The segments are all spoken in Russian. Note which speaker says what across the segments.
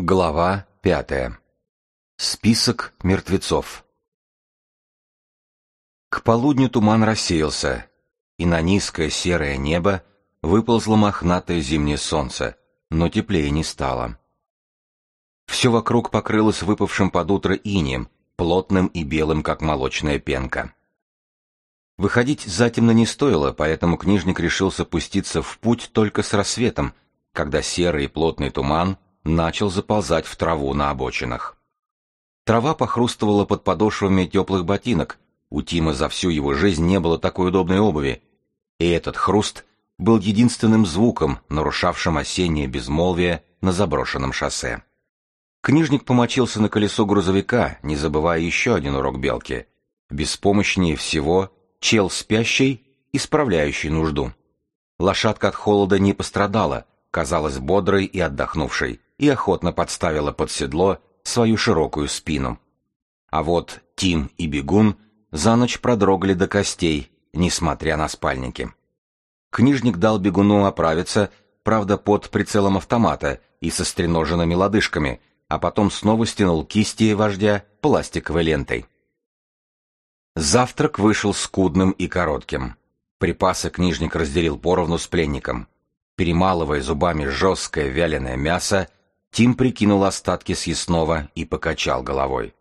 Speaker 1: Глава пятая. Список мертвецов. К полудню туман рассеялся, и на низкое серое небо выползло мохнатое зимнее солнце, но теплее не стало. Все вокруг покрылось выпавшим под утро инеем, плотным и белым, как молочная пенка. Выходить затемно не стоило, поэтому книжник решился пуститься в путь только с рассветом, когда серый и плотный туман начал заползать в траву на обочинах. Трава похрустывала под подошвами теплых ботинок, у Тима за всю его жизнь не было такой удобной обуви, и этот хруст был единственным звуком, нарушавшим осеннее безмолвие на заброшенном шоссе. Книжник помочился на колесо грузовика, не забывая еще один урок белки. Беспомощнее всего чел спящий, исправляющий нужду. Лошадка от холода не пострадала, казалась бодрой и отдохнувшей, и охотно подставила под седло свою широкую спину. А вот Тим и Бегун за ночь продрогли до костей, несмотря на спальники. Книжник дал Бегуну оправиться, правда, под прицелом автомата и со стреноженными лодыжками, а потом снова стянул кисти вождя пластиковой лентой. Завтрак вышел скудным и коротким. Припасы книжник разделил поровну с пленником. Перемалывая зубами жесткое вяленое мясо, Тим прикинул остатки съестного и покачал головой.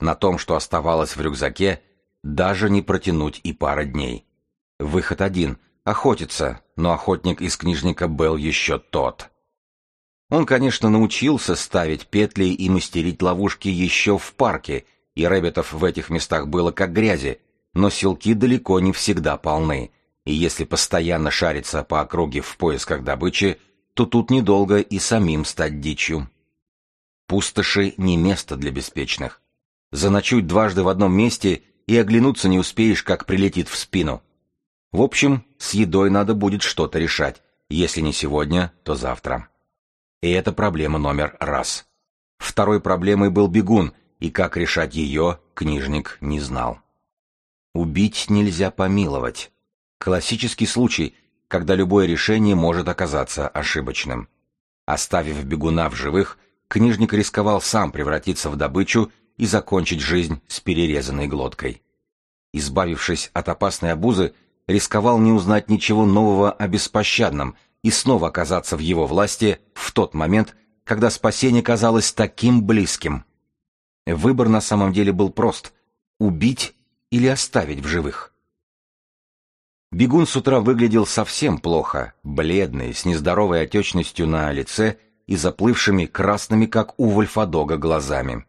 Speaker 1: На том, что оставалось в рюкзаке, даже не протянуть и пара дней. Выход один — охотиться, но охотник из книжника был еще тот. Он, конечно, научился ставить петли и мастерить ловушки еще в парке, и рэббитов в этих местах было как грязи, но селки далеко не всегда полны, и если постоянно шариться по округе в поисках добычи, то тут недолго и самим стать дичью. Пустоши не место для беспечных. Заночуй дважды в одном месте и оглянуться не успеешь, как прилетит в спину. В общем, с едой надо будет что-то решать, если не сегодня, то завтра. И это проблема номер раз. Второй проблемой был бегун, и как решать ее, книжник не знал. Убить нельзя помиловать. Классический случай, когда любое решение может оказаться ошибочным. Оставив бегуна в живых, книжник рисковал сам превратиться в добычу и закончить жизнь с перерезанной глоткой. Избавившись от опасной обузы, рисковал не узнать ничего нового о беспощадном и снова оказаться в его власти в тот момент, когда спасение казалось таким близким. Выбор на самом деле был прост — убить или оставить в живых. Бегун с утра выглядел совсем плохо, бледный, с нездоровой отечностью на лице и заплывшими красными, как у вольфадога, глазами.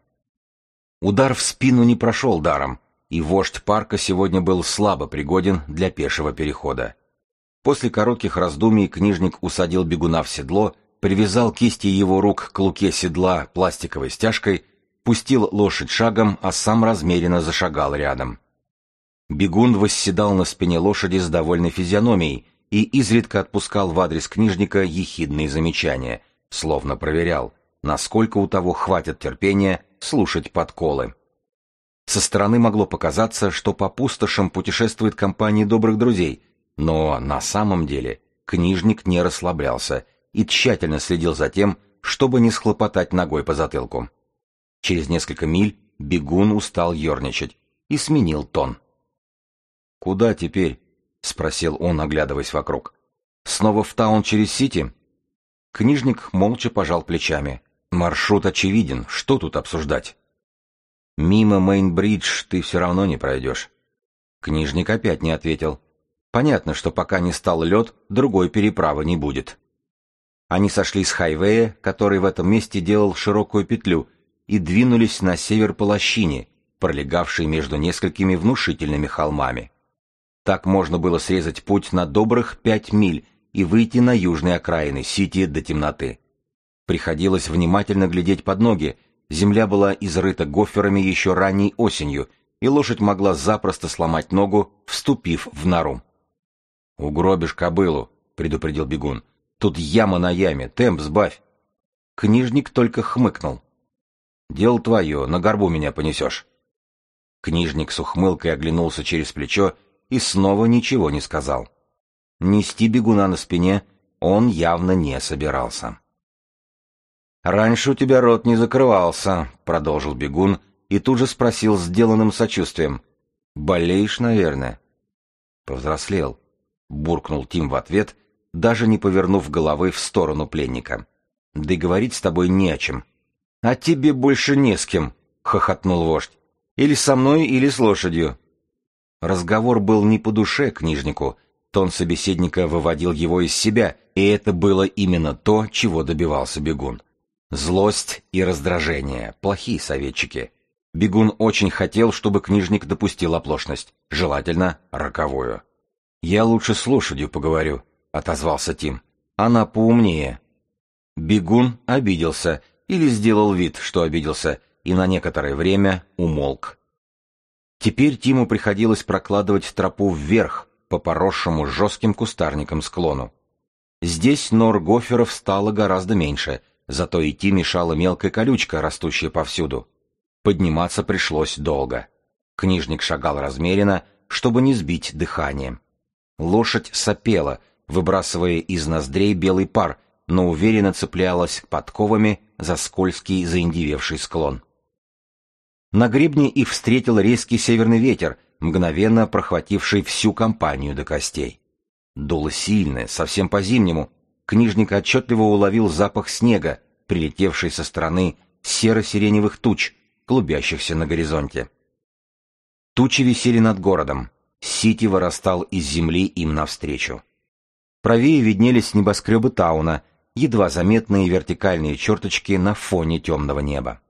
Speaker 1: Удар в спину не прошел даром, и вождь парка сегодня был слабо пригоден для пешего перехода. После коротких раздумий книжник усадил бегуна в седло, привязал кисти его рук к луке седла пластиковой стяжкой пустил лошадь шагом, а сам размеренно зашагал рядом. Бегун восседал на спине лошади с довольной физиономией и изредка отпускал в адрес книжника ехидные замечания, словно проверял, насколько у того хватит терпения слушать подколы. Со стороны могло показаться, что по пустошам путешествует компания добрых друзей, но на самом деле книжник не расслаблялся и тщательно следил за тем, чтобы не схлопотать ногой по затылку. Через несколько миль бегун устал ерничать и сменил тон. «Куда теперь?» — спросил он, оглядываясь вокруг. «Снова в таун через Сити?» Книжник молча пожал плечами. «Маршрут очевиден. Что тут обсуждать?» «Мимо Мейн-Бридж ты все равно не пройдешь». Книжник опять не ответил. «Понятно, что пока не стал лед, другой переправы не будет». Они сошли с хайвея, который в этом месте делал широкую петлю, и двинулись на север по лощине, пролегавшей между несколькими внушительными холмами. Так можно было срезать путь на добрых пять миль и выйти на южные окраины Сити до темноты. Приходилось внимательно глядеть под ноги, земля была изрыта гоферами еще ранней осенью, и лошадь могла запросто сломать ногу, вступив в нору. «Угробишь кобылу», — предупредил бегун. «Тут яма на яме, темп сбавь». Книжник только хмыкнул. Дело твое, на горбу меня понесешь. Книжник с ухмылкой оглянулся через плечо и снова ничего не сказал. Нести бегуна на спине он явно не собирался. «Раньше у тебя рот не закрывался», — продолжил бегун и тут же спросил сделанным сочувствием. «Болеешь, наверное?» «Повзрослел», — буркнул Тим в ответ, даже не повернув головы в сторону пленника. «Да и говорить с тобой не о чем». «А тебе больше не с кем», — хохотнул вождь. «Или со мной, или с лошадью». Разговор был не по душе книжнику, тон собеседника выводил его из себя, и это было именно то, чего добивался бегун. Злость и раздражение – плохие советчики. Бегун очень хотел, чтобы книжник допустил оплошность, желательно роковую. «Я лучше с лошадью поговорю», — отозвался Тим. «Она поумнее». Бегун обиделся или сделал вид, что обиделся, и на некоторое время умолк. Теперь Тиму приходилось прокладывать тропу вверх по поросшему жестким кустарникам склону. Здесь нор гоферов стало гораздо меньше — зато идти мешала мелкая колючка, растущая повсюду. Подниматься пришлось долго. Книжник шагал размеренно, чтобы не сбить дыхание. Лошадь сопела, выбрасывая из ноздрей белый пар, но уверенно цеплялась подковами за скользкий заиндевевший склон. На гребне их встретил резкий северный ветер, мгновенно прохвативший всю компанию до костей. Дуло сильное, совсем по-зимнему, книжник отчетливо уловил запах снега, прилетевший со стороны серо-сиреневых туч, клубящихся на горизонте. Тучи висели над городом. Сити вырастал из земли им навстречу. Правее виднелись небоскребы Тауна, едва заметные вертикальные черточки на фоне темного неба.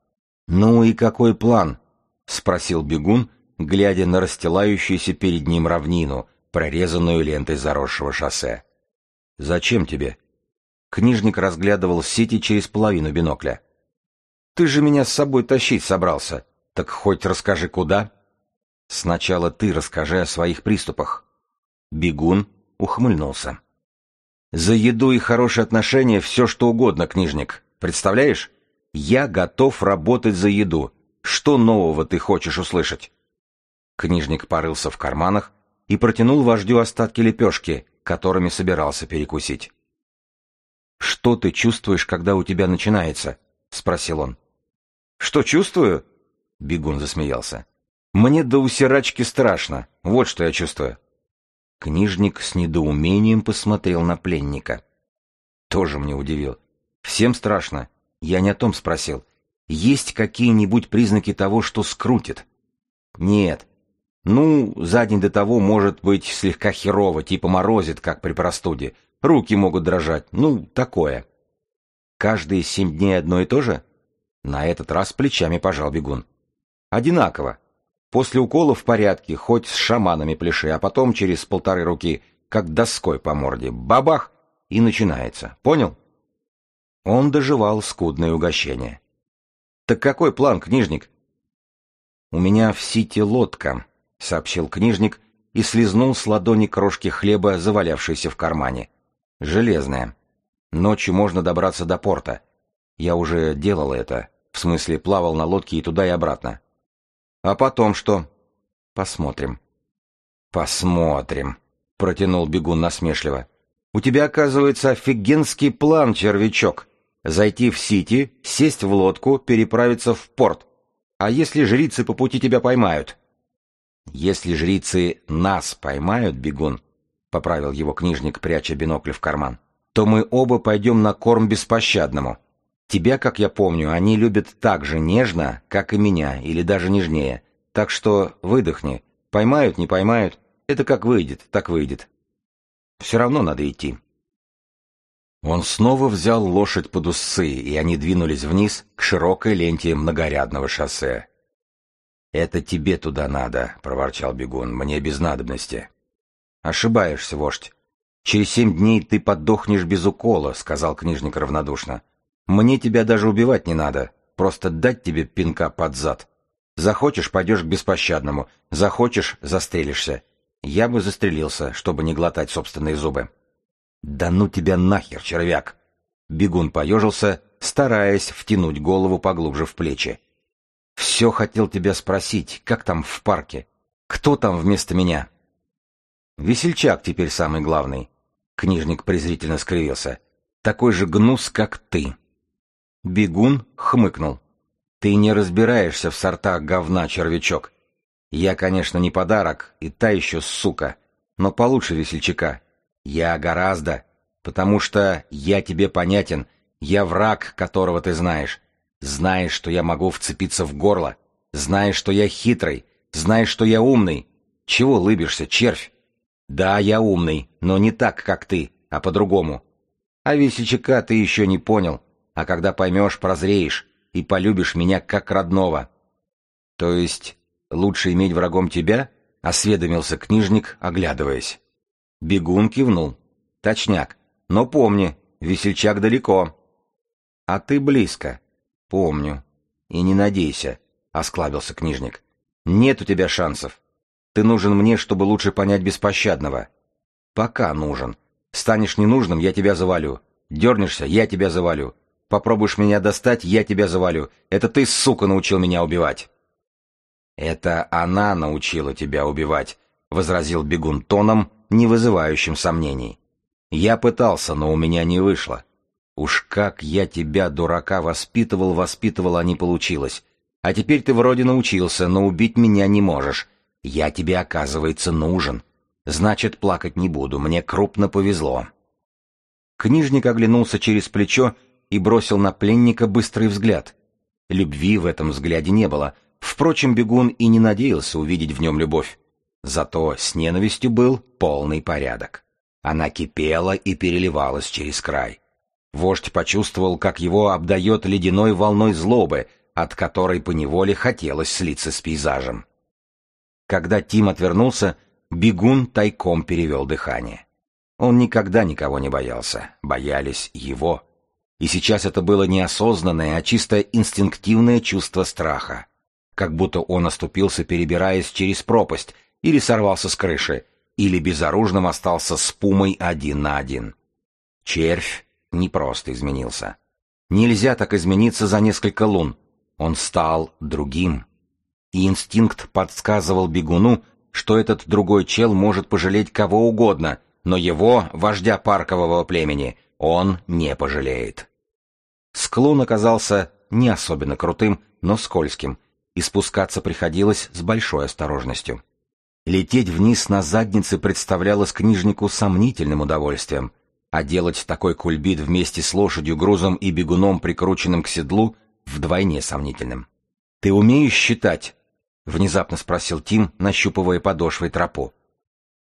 Speaker 1: «Ну и какой план?» — спросил бегун, глядя на расстилающуюся перед ним равнину, прорезанную лентой заросшего шоссе. «Зачем тебе?» Книжник разглядывал сети через половину бинокля. «Ты же меня с собой тащить собрался. Так хоть расскажи, куда?» «Сначала ты расскажи о своих приступах». Бегун ухмыльнулся. «За еду и хорошие отношения все что угодно, книжник. Представляешь? Я готов работать за еду. Что нового ты хочешь услышать?» Книжник порылся в карманах и протянул вождю остатки лепешки, которыми собирался перекусить. «Что ты чувствуешь, когда у тебя начинается?» — спросил он. «Что чувствую?» — бегун засмеялся. «Мне до усирачки страшно. Вот что я чувствую». Книжник с недоумением посмотрел на пленника. Тоже мне удивил. «Всем страшно. Я не о том спросил. Есть какие-нибудь признаки того, что скрутит?» «Нет. Ну, за день до того может быть слегка херово, типа морозит, как при простуде. Руки могут дрожать. Ну, такое. Каждые семь дней одно и то же? На этот раз плечами пожал бегун. Одинаково. После укола в порядке, хоть с шаманами пляши, а потом через полторы руки, как доской по морде, бабах, и начинается. Понял? Он доживал скудное угощение. «Так какой план, книжник?» «У меня в сити лодка», — сообщил книжник и слезнул с ладони крошки хлеба, завалявшейся в кармане. Железная. Ночью можно добраться до порта. Я уже делал это. В смысле, плавал на лодке и туда, и обратно. А потом что? Посмотрим. Посмотрим, протянул бегун насмешливо. У тебя, оказывается, офигенский план, червячок. Зайти в Сити, сесть в лодку, переправиться в порт. А если жрицы по пути тебя поймают? Если жрицы нас поймают, бегун, поправил его книжник, пряча бинокль в карман, то мы оба пойдем на корм беспощадному. Тебя, как я помню, они любят так же нежно, как и меня, или даже нежнее. Так что выдохни. Поймают, не поймают. Это как выйдет, так выйдет. Все равно надо идти. Он снова взял лошадь под усы, и они двинулись вниз к широкой ленте многорядного шоссе. «Это тебе туда надо», — проворчал бегун, — «мне без надобности». «Ошибаешься, вождь. Через семь дней ты подохнешь без укола», — сказал книжник равнодушно. «Мне тебя даже убивать не надо, просто дать тебе пинка под зад. Захочешь — пойдешь к беспощадному, захочешь — застрелишься. Я бы застрелился, чтобы не глотать собственные зубы». «Да ну тебя нахер, червяк!» Бегун поежился, стараясь втянуть голову поглубже в плечи. «Все хотел тебя спросить, как там в парке? Кто там вместо меня?» Весельчак теперь самый главный. Книжник презрительно скривился. Такой же гнус, как ты. Бегун хмыкнул. «Ты не разбираешься в сортах говна, червячок. Я, конечно, не подарок, и та еще сука, но получше весельчака. Я гораздо, потому что я тебе понятен, я враг, которого ты знаешь. Знаешь, что я могу вцепиться в горло, знаешь, что я хитрый, знаешь, что я умный. Чего лыбишься, червь? Да, я умный, но не так, как ты, а по-другому. А весельчака ты еще не понял, а когда поймешь, прозреешь и полюбишь меня как родного. То есть лучше иметь врагом тебя? Осведомился книжник, оглядываясь. Бегун кивнул. Точняк. Но помни, весельчак далеко. А ты близко. Помню. И не надейся, осклабился книжник. Нет у тебя шансов. Ты нужен мне, чтобы лучше понять беспощадного. Пока нужен. Станешь ненужным, я тебя завалю. Дернешься, я тебя завалю. Попробуешь меня достать, я тебя завалю. Это ты, сука, научил меня убивать. Это она научила тебя убивать, возразил бегун тоном, не вызывающим сомнений. Я пытался, но у меня не вышло. Уж как я тебя, дурака, воспитывал, воспитывал, а не получилось. А теперь ты вроде научился, но убить меня не можешь. Я тебе, оказывается, нужен. Значит, плакать не буду, мне крупно повезло. Книжник оглянулся через плечо и бросил на пленника быстрый взгляд. Любви в этом взгляде не было. Впрочем, бегун и не надеялся увидеть в нем любовь. Зато с ненавистью был полный порядок. Она кипела и переливалась через край. Вождь почувствовал, как его обдает ледяной волной злобы, от которой поневоле хотелось слиться с пейзажем. Когда Тим отвернулся, бегун тайком перевел дыхание. Он никогда никого не боялся, боялись его. И сейчас это было неосознанное, а чисто инстинктивное чувство страха. Как будто он оступился, перебираясь через пропасть, или сорвался с крыши, или безоружным остался с пумой один на один. Червь не просто изменился. Нельзя так измениться за несколько лун. Он стал другим. И инстинкт подсказывал бегуну, что этот другой чел может пожалеть кого угодно, но его, вождя паркового племени, он не пожалеет. Склон оказался не особенно крутым, но скользким, и спускаться приходилось с большой осторожностью. Лететь вниз на заднице представлялось книжнику сомнительным удовольствием, а делать такой кульбит вместе с лошадью, грузом и бегуном, прикрученным к седлу, вдвойне сомнительным. «Ты умеешь считать?» — внезапно спросил Тим, нащупывая подошвой тропу.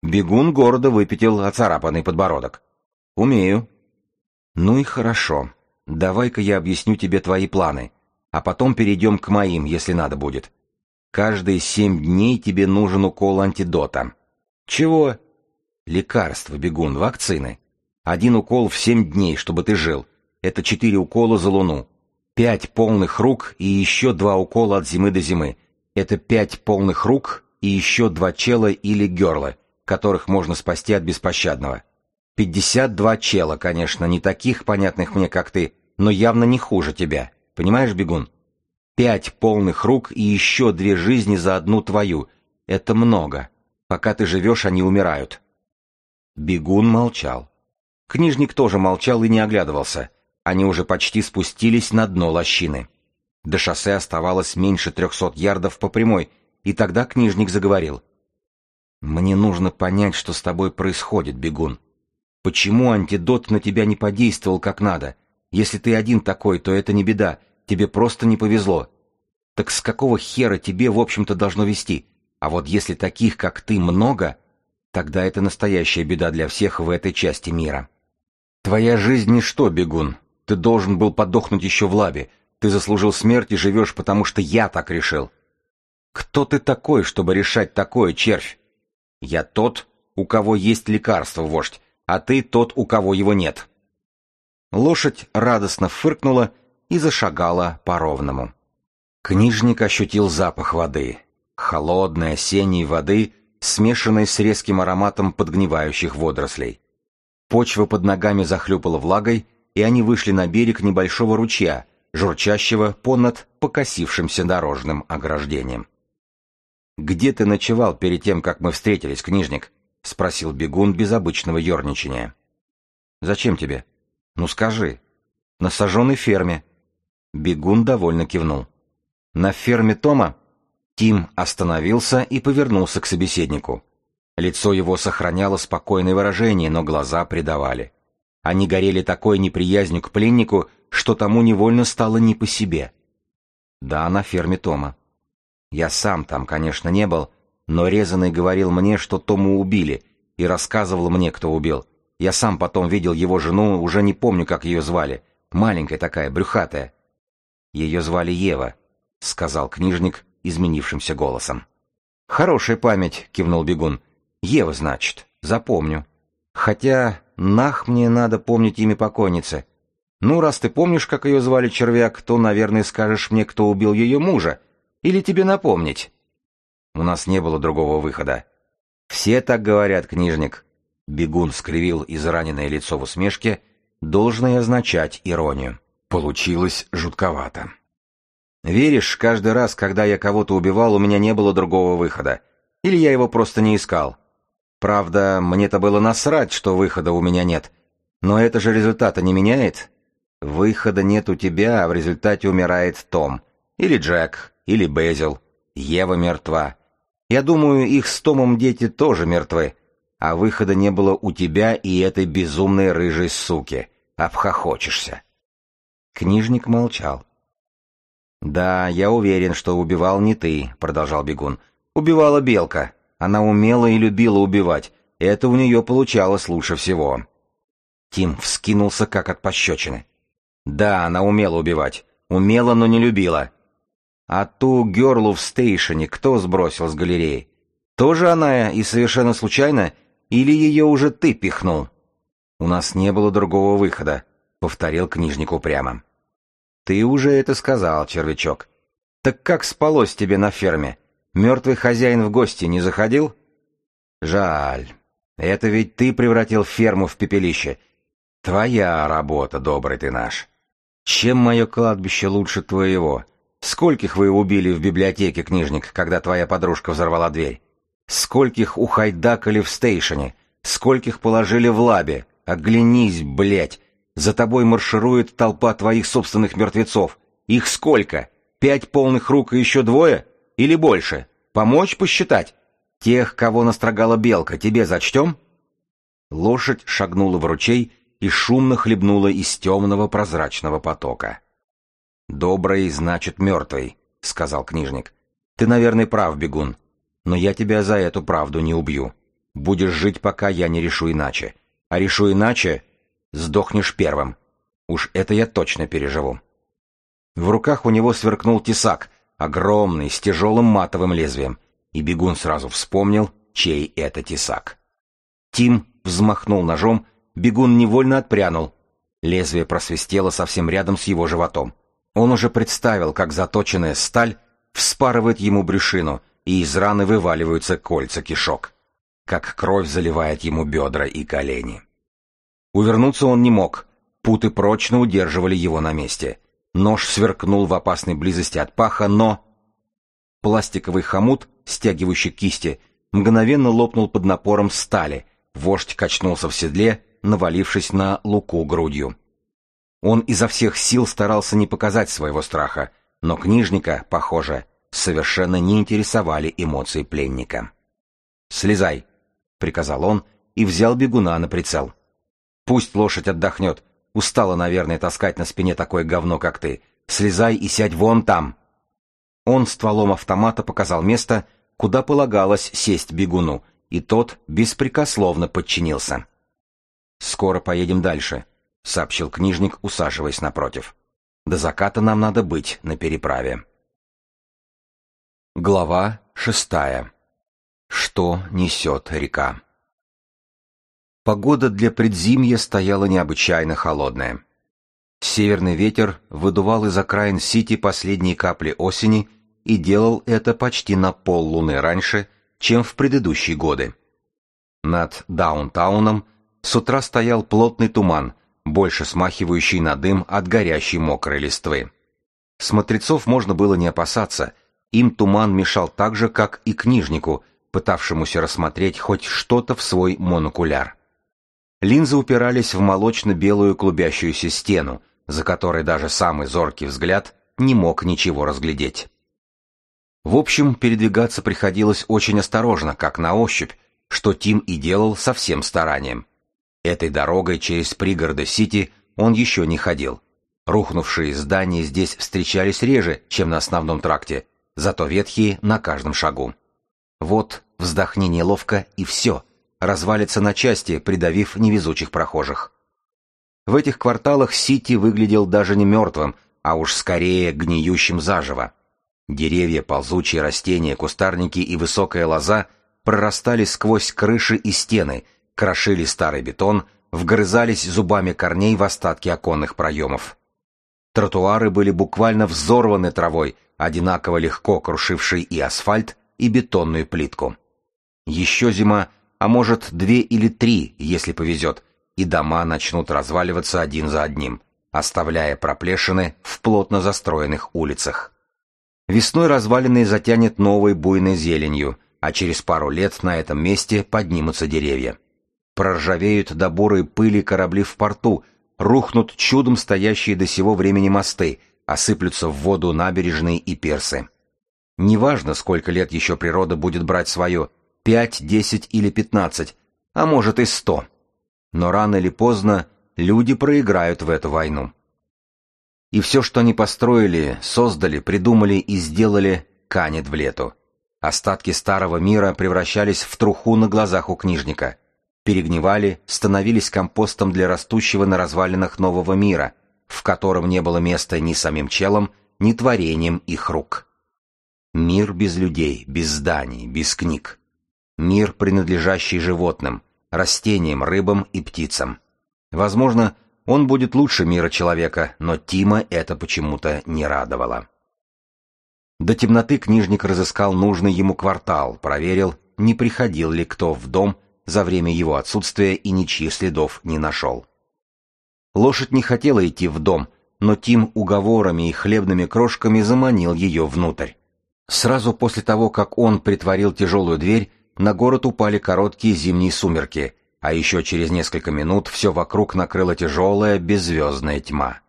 Speaker 1: Бегун города выпятил оцарапанный подбородок. «Умею». «Ну и хорошо. Давай-ка я объясню тебе твои планы, а потом перейдем к моим, если надо будет. Каждые семь дней тебе нужен укол антидота». «Чего?» «Лекарство, бегун, вакцины. Один укол в семь дней, чтобы ты жил. Это четыре укола за луну. Пять полных рук и еще два укола от зимы до зимы. Это пять полных рук и еще два чела или герла, которых можно спасти от беспощадного. Пятьдесят два чела, конечно, не таких понятных мне, как ты, но явно не хуже тебя. Понимаешь, бегун? Пять полных рук и еще две жизни за одну твою. Это много. Пока ты живешь, они умирают. Бегун молчал. Книжник тоже молчал и не оглядывался. Они уже почти спустились на дно лощины. До шоссе оставалось меньше трехсот ярдов по прямой, и тогда книжник заговорил. «Мне нужно понять, что с тобой происходит, бегун. Почему антидот на тебя не подействовал как надо? Если ты один такой, то это не беда, тебе просто не повезло. Так с какого хера тебе, в общем-то, должно вести? А вот если таких, как ты, много, тогда это настоящая беда для всех в этой части мира. Твоя жизнь ничто, бегун. Ты должен был подохнуть еще в лабе, ты заслужил смерть и живешь, потому что я так решил. Кто ты такой, чтобы решать такое, червь? Я тот, у кого есть лекарство, вождь, а ты тот, у кого его нет. Лошадь радостно фыркнула и зашагала по-ровному. Книжник ощутил запах воды. Холодной осенней воды, смешанной с резким ароматом подгнивающих водорослей. Почва под ногами захлюпала влагой, и они вышли на берег небольшого ручья, журчащего понад покосившимся дорожным ограждением. «Где ты ночевал перед тем, как мы встретились, книжник?» — спросил бегун без обычного ерничания. «Зачем тебе?» «Ну скажи». «На сожженной ферме». Бегун довольно кивнул. На ферме Тома Тим остановился и повернулся к собеседнику. Лицо его сохраняло спокойное выражение, но глаза предавали. Они горели такой неприязнью к пленнику, что тому невольно стало не по себе. Да, на ферме Тома. Я сам там, конечно, не был, но резанный говорил мне, что Тому убили, и рассказывал мне, кто убил. Я сам потом видел его жену, уже не помню, как ее звали. Маленькая такая, брюхатая. Ее звали Ева, — сказал книжник изменившимся голосом. «Хорошая память», — кивнул бегун. «Ева, значит, запомню. Хотя нах мне надо помнить имя покойницы. Ну, раз ты помнишь, как ее звали червяк, то, наверное, скажешь мне, кто убил ее мужа. Или тебе напомнить?» У нас не было другого выхода. «Все так говорят, книжник». Бегун скривил израненное лицо в усмешке, должное означать иронию. Получилось жутковато. Веришь, каждый раз, когда я кого-то убивал, у меня не было другого выхода. Или я его просто не искал. Правда, мне-то было насрать, что выхода у меня нет. Но это же результата не меняет. Выхода нет у тебя, а в результате умирает Том. Или Джек, или Безил. Ева мертва. Я думаю, их с Томом дети тоже мертвы. А выхода не было у тебя и этой безумной рыжей суки. Обхохочешься. Книжник молчал. «Да, я уверен, что убивал не ты», — продолжал бегун. «Убивала белка. Она умела и любила убивать. Это у нее получалось лучше всего». Тим вскинулся, как от пощечины. «Да, она умела убивать. Умела, но не любила. А ту герлу в стейшене кто сбросил с галереи? Тоже она и совершенно случайно? Или ее уже ты пихнул?» «У нас не было другого выхода», — повторил книжник упрямо. «Ты уже это сказал, червячок. Так как спалось тебе на ферме? Мертвый хозяин в гости не заходил?» «Жаль. Это ведь ты превратил ферму в пепелище. Твоя работа, добрый ты наш. Чем мое кладбище лучше твоего? Скольких вы убили в библиотеке, книжник, когда твоя подружка взорвала дверь? Скольких ухайдакали в стейшене? Скольких положили в лабе? Оглянись, блядь! За тобой марширует толпа твоих собственных мертвецов. Их сколько? Пять полных рук и еще двое? Или больше? Помочь посчитать? Тех, кого настрогала белка, тебе зачтем?» Лошадь шагнула в ручей и шумно хлебнула из темного прозрачного потока. «Добрый, значит, мертвый», — сказал книжник. «Ты, наверное, прав, бегун, но я тебя за эту правду не убью. Будешь жить, пока я не решу иначе. А решу иначе, Сдохнешь первым. Уж это я точно переживу. В руках у него сверкнул тесак, огромный, с тяжелым матовым лезвием, и бегун сразу вспомнил, чей это тесак. Тим взмахнул ножом, бегун невольно отпрянул. Лезвие просвистело совсем рядом с его животом. Он уже представил, как заточенная сталь вспарывает ему брюшину, и из раны вываливаются кольца кишок, как кровь заливает ему бедра и колени. Увернуться он не мог. Путы прочно удерживали его на месте. Нож сверкнул в опасной близости от паха, но... Пластиковый хомут, стягивающий кисти, мгновенно лопнул под напором стали. Вождь качнулся в седле, навалившись на луку грудью. Он изо всех сил старался не показать своего страха, но книжника, похоже, совершенно не интересовали эмоции пленника. «Слезай!» — приказал он и взял бегуна на прицел. Пусть лошадь отдохнет. Устала, наверное, таскать на спине такое говно, как ты. Слезай и сядь вон там. Он стволом автомата показал место, куда полагалось сесть бегуну, и тот беспрекословно подчинился. «Скоро поедем дальше», — сообщил книжник, усаживаясь напротив. «До заката нам надо быть на переправе». Глава шестая. Что несет река? Погода для предзимья стояла необычайно холодная. Северный ветер выдувал из окраин Сити последние капли осени и делал это почти на пол луны раньше, чем в предыдущие годы. Над даунтауном с утра стоял плотный туман, больше смахивающий на дым от горящей мокрой листвы. Смотрецов можно было не опасаться, им туман мешал так же, как и книжнику, пытавшемуся рассмотреть хоть что-то в свой монокуляр. Линзы упирались в молочно-белую клубящуюся стену, за которой даже самый зоркий взгляд не мог ничего разглядеть. В общем, передвигаться приходилось очень осторожно, как на ощупь, что Тим и делал со всем старанием. Этой дорогой через пригороды Сити он еще не ходил. Рухнувшие здания здесь встречались реже, чем на основном тракте, зато ветхие на каждом шагу. Вот, вздохни неловко, и все, развалится на части, придавив невезучих прохожих. В этих кварталах Сити выглядел даже не мертвым, а уж скорее гниющим заживо. Деревья, ползучие растения, кустарники и высокая лоза прорастали сквозь крыши и стены, крошили старый бетон, вгрызались зубами корней в остатки оконных проемов. Тротуары были буквально взорваны травой, одинаково легко крушившей и асфальт, и бетонную плитку. Еще зима, а может две или три, если повезет, и дома начнут разваливаться один за одним, оставляя проплешины в плотно застроенных улицах. Весной развалины затянет новой буйной зеленью, а через пару лет на этом месте поднимутся деревья. Проржавеют до бурой пыли корабли в порту, рухнут чудом стоящие до сего времени мосты, осыплются в воду набережные и персы. Неважно, сколько лет еще природа будет брать свое, пять, десять или пятнадцать, а может и сто. Но рано или поздно люди проиграют в эту войну. И все, что они построили, создали, придумали и сделали, канет в лету. Остатки старого мира превращались в труху на глазах у книжника перегнивали, становились компостом для растущего на развалинах нового мира, в котором не было места ни самим челам, ни творением их рук. Мир без людей, без зданий, без книг. Мир, принадлежащий животным, растениям, рыбам и птицам. Возможно, он будет лучше мира человека, но Тима это почему-то не радовало. До темноты книжник разыскал нужный ему квартал, проверил, не приходил ли кто в дом за время его отсутствия и ничьих следов не нашел. Лошадь не хотела идти в дом, но Тим уговорами и хлебными крошками заманил ее внутрь. Сразу после того, как он притворил тяжелую дверь, на город упали короткие зимние сумерки, а еще через несколько минут все вокруг накрыла тяжелая беззвездная тьма.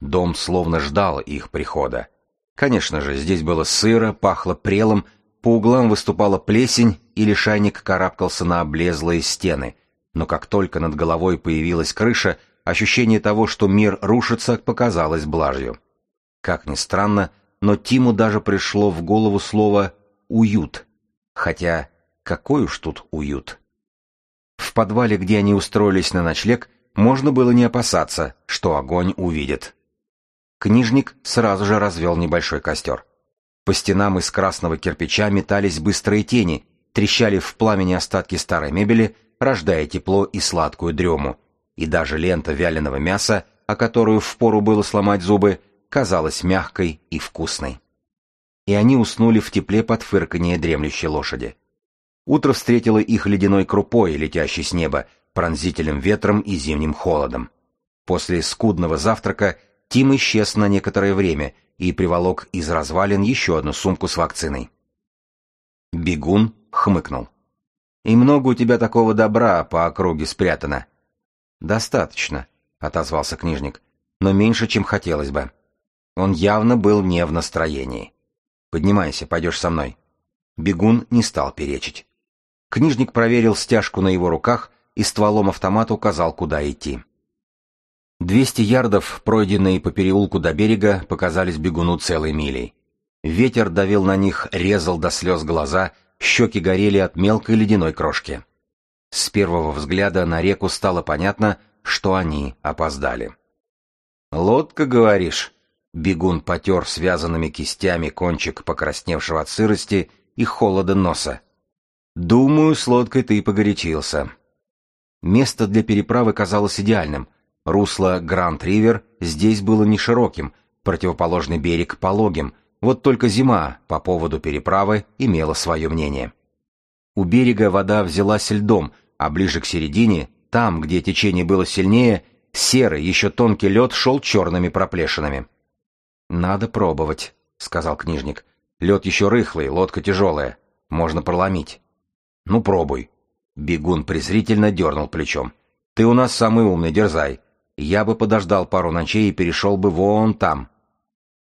Speaker 1: Дом словно ждал их прихода. Конечно же, здесь было сыро, пахло прелом, по углам выступала плесень, и лишайник карабкался на облезлые стены. Но как только над головой появилась крыша, ощущение того, что мир рушится, показалось блажью. Как ни странно, но Тиму даже пришло в голову слово «уют». Хотя какой уж тут уют. В подвале, где они устроились на ночлег, можно было не опасаться, что огонь увидит. Книжник сразу же развел небольшой костер. По стенам из красного кирпича метались быстрые тени, трещали в пламени остатки старой мебели, рождая тепло и сладкую дрему. И даже лента вяленого мяса, о которую впору было сломать зубы, казалась мягкой и вкусной. И они уснули в тепле под фырканье дремлющей лошади. Утро встретило их ледяной крупой, летящей с неба, пронзительным ветром и зимним холодом. После скудного завтрака Тим исчез на некоторое время и приволок из развалин еще одну сумку с вакциной. Бегун хмыкнул. «И много у тебя такого добра по округе спрятано?» «Достаточно», — отозвался книжник, — «но меньше, чем хотелось бы». Он явно был не в настроении. «Поднимайся, пойдешь со мной». Бегун не стал перечить. Книжник проверил стяжку на его руках и стволом автомата указал, куда идти. Двести ярдов, пройденные по переулку до берега, показались бегуну целой милей. Ветер давил на них, резал до слез глаза, щеки горели от мелкой ледяной крошки. С первого взгляда на реку стало понятно, что они опоздали. «Лодка, говоришь?» Бегун потер связанными кистями кончик покрасневшего от сырости и холода носа. «Думаю, с лодкой ты погорячился». Место для переправы казалось идеальным, Русло Гранд-Ривер здесь было не широким, противоположный берег пологим, вот только зима по поводу переправы имела свое мнение. У берега вода взялась льдом, а ближе к середине, там, где течение было сильнее, серый, еще тонкий лед шел черными проплешинами. «Надо пробовать», — сказал книжник. «Лед еще рыхлый, лодка тяжелая. Можно проломить». «Ну, пробуй». Бегун презрительно дернул плечом. «Ты у нас самый умный, дерзай. Я бы подождал пару ночей и перешел бы вон там.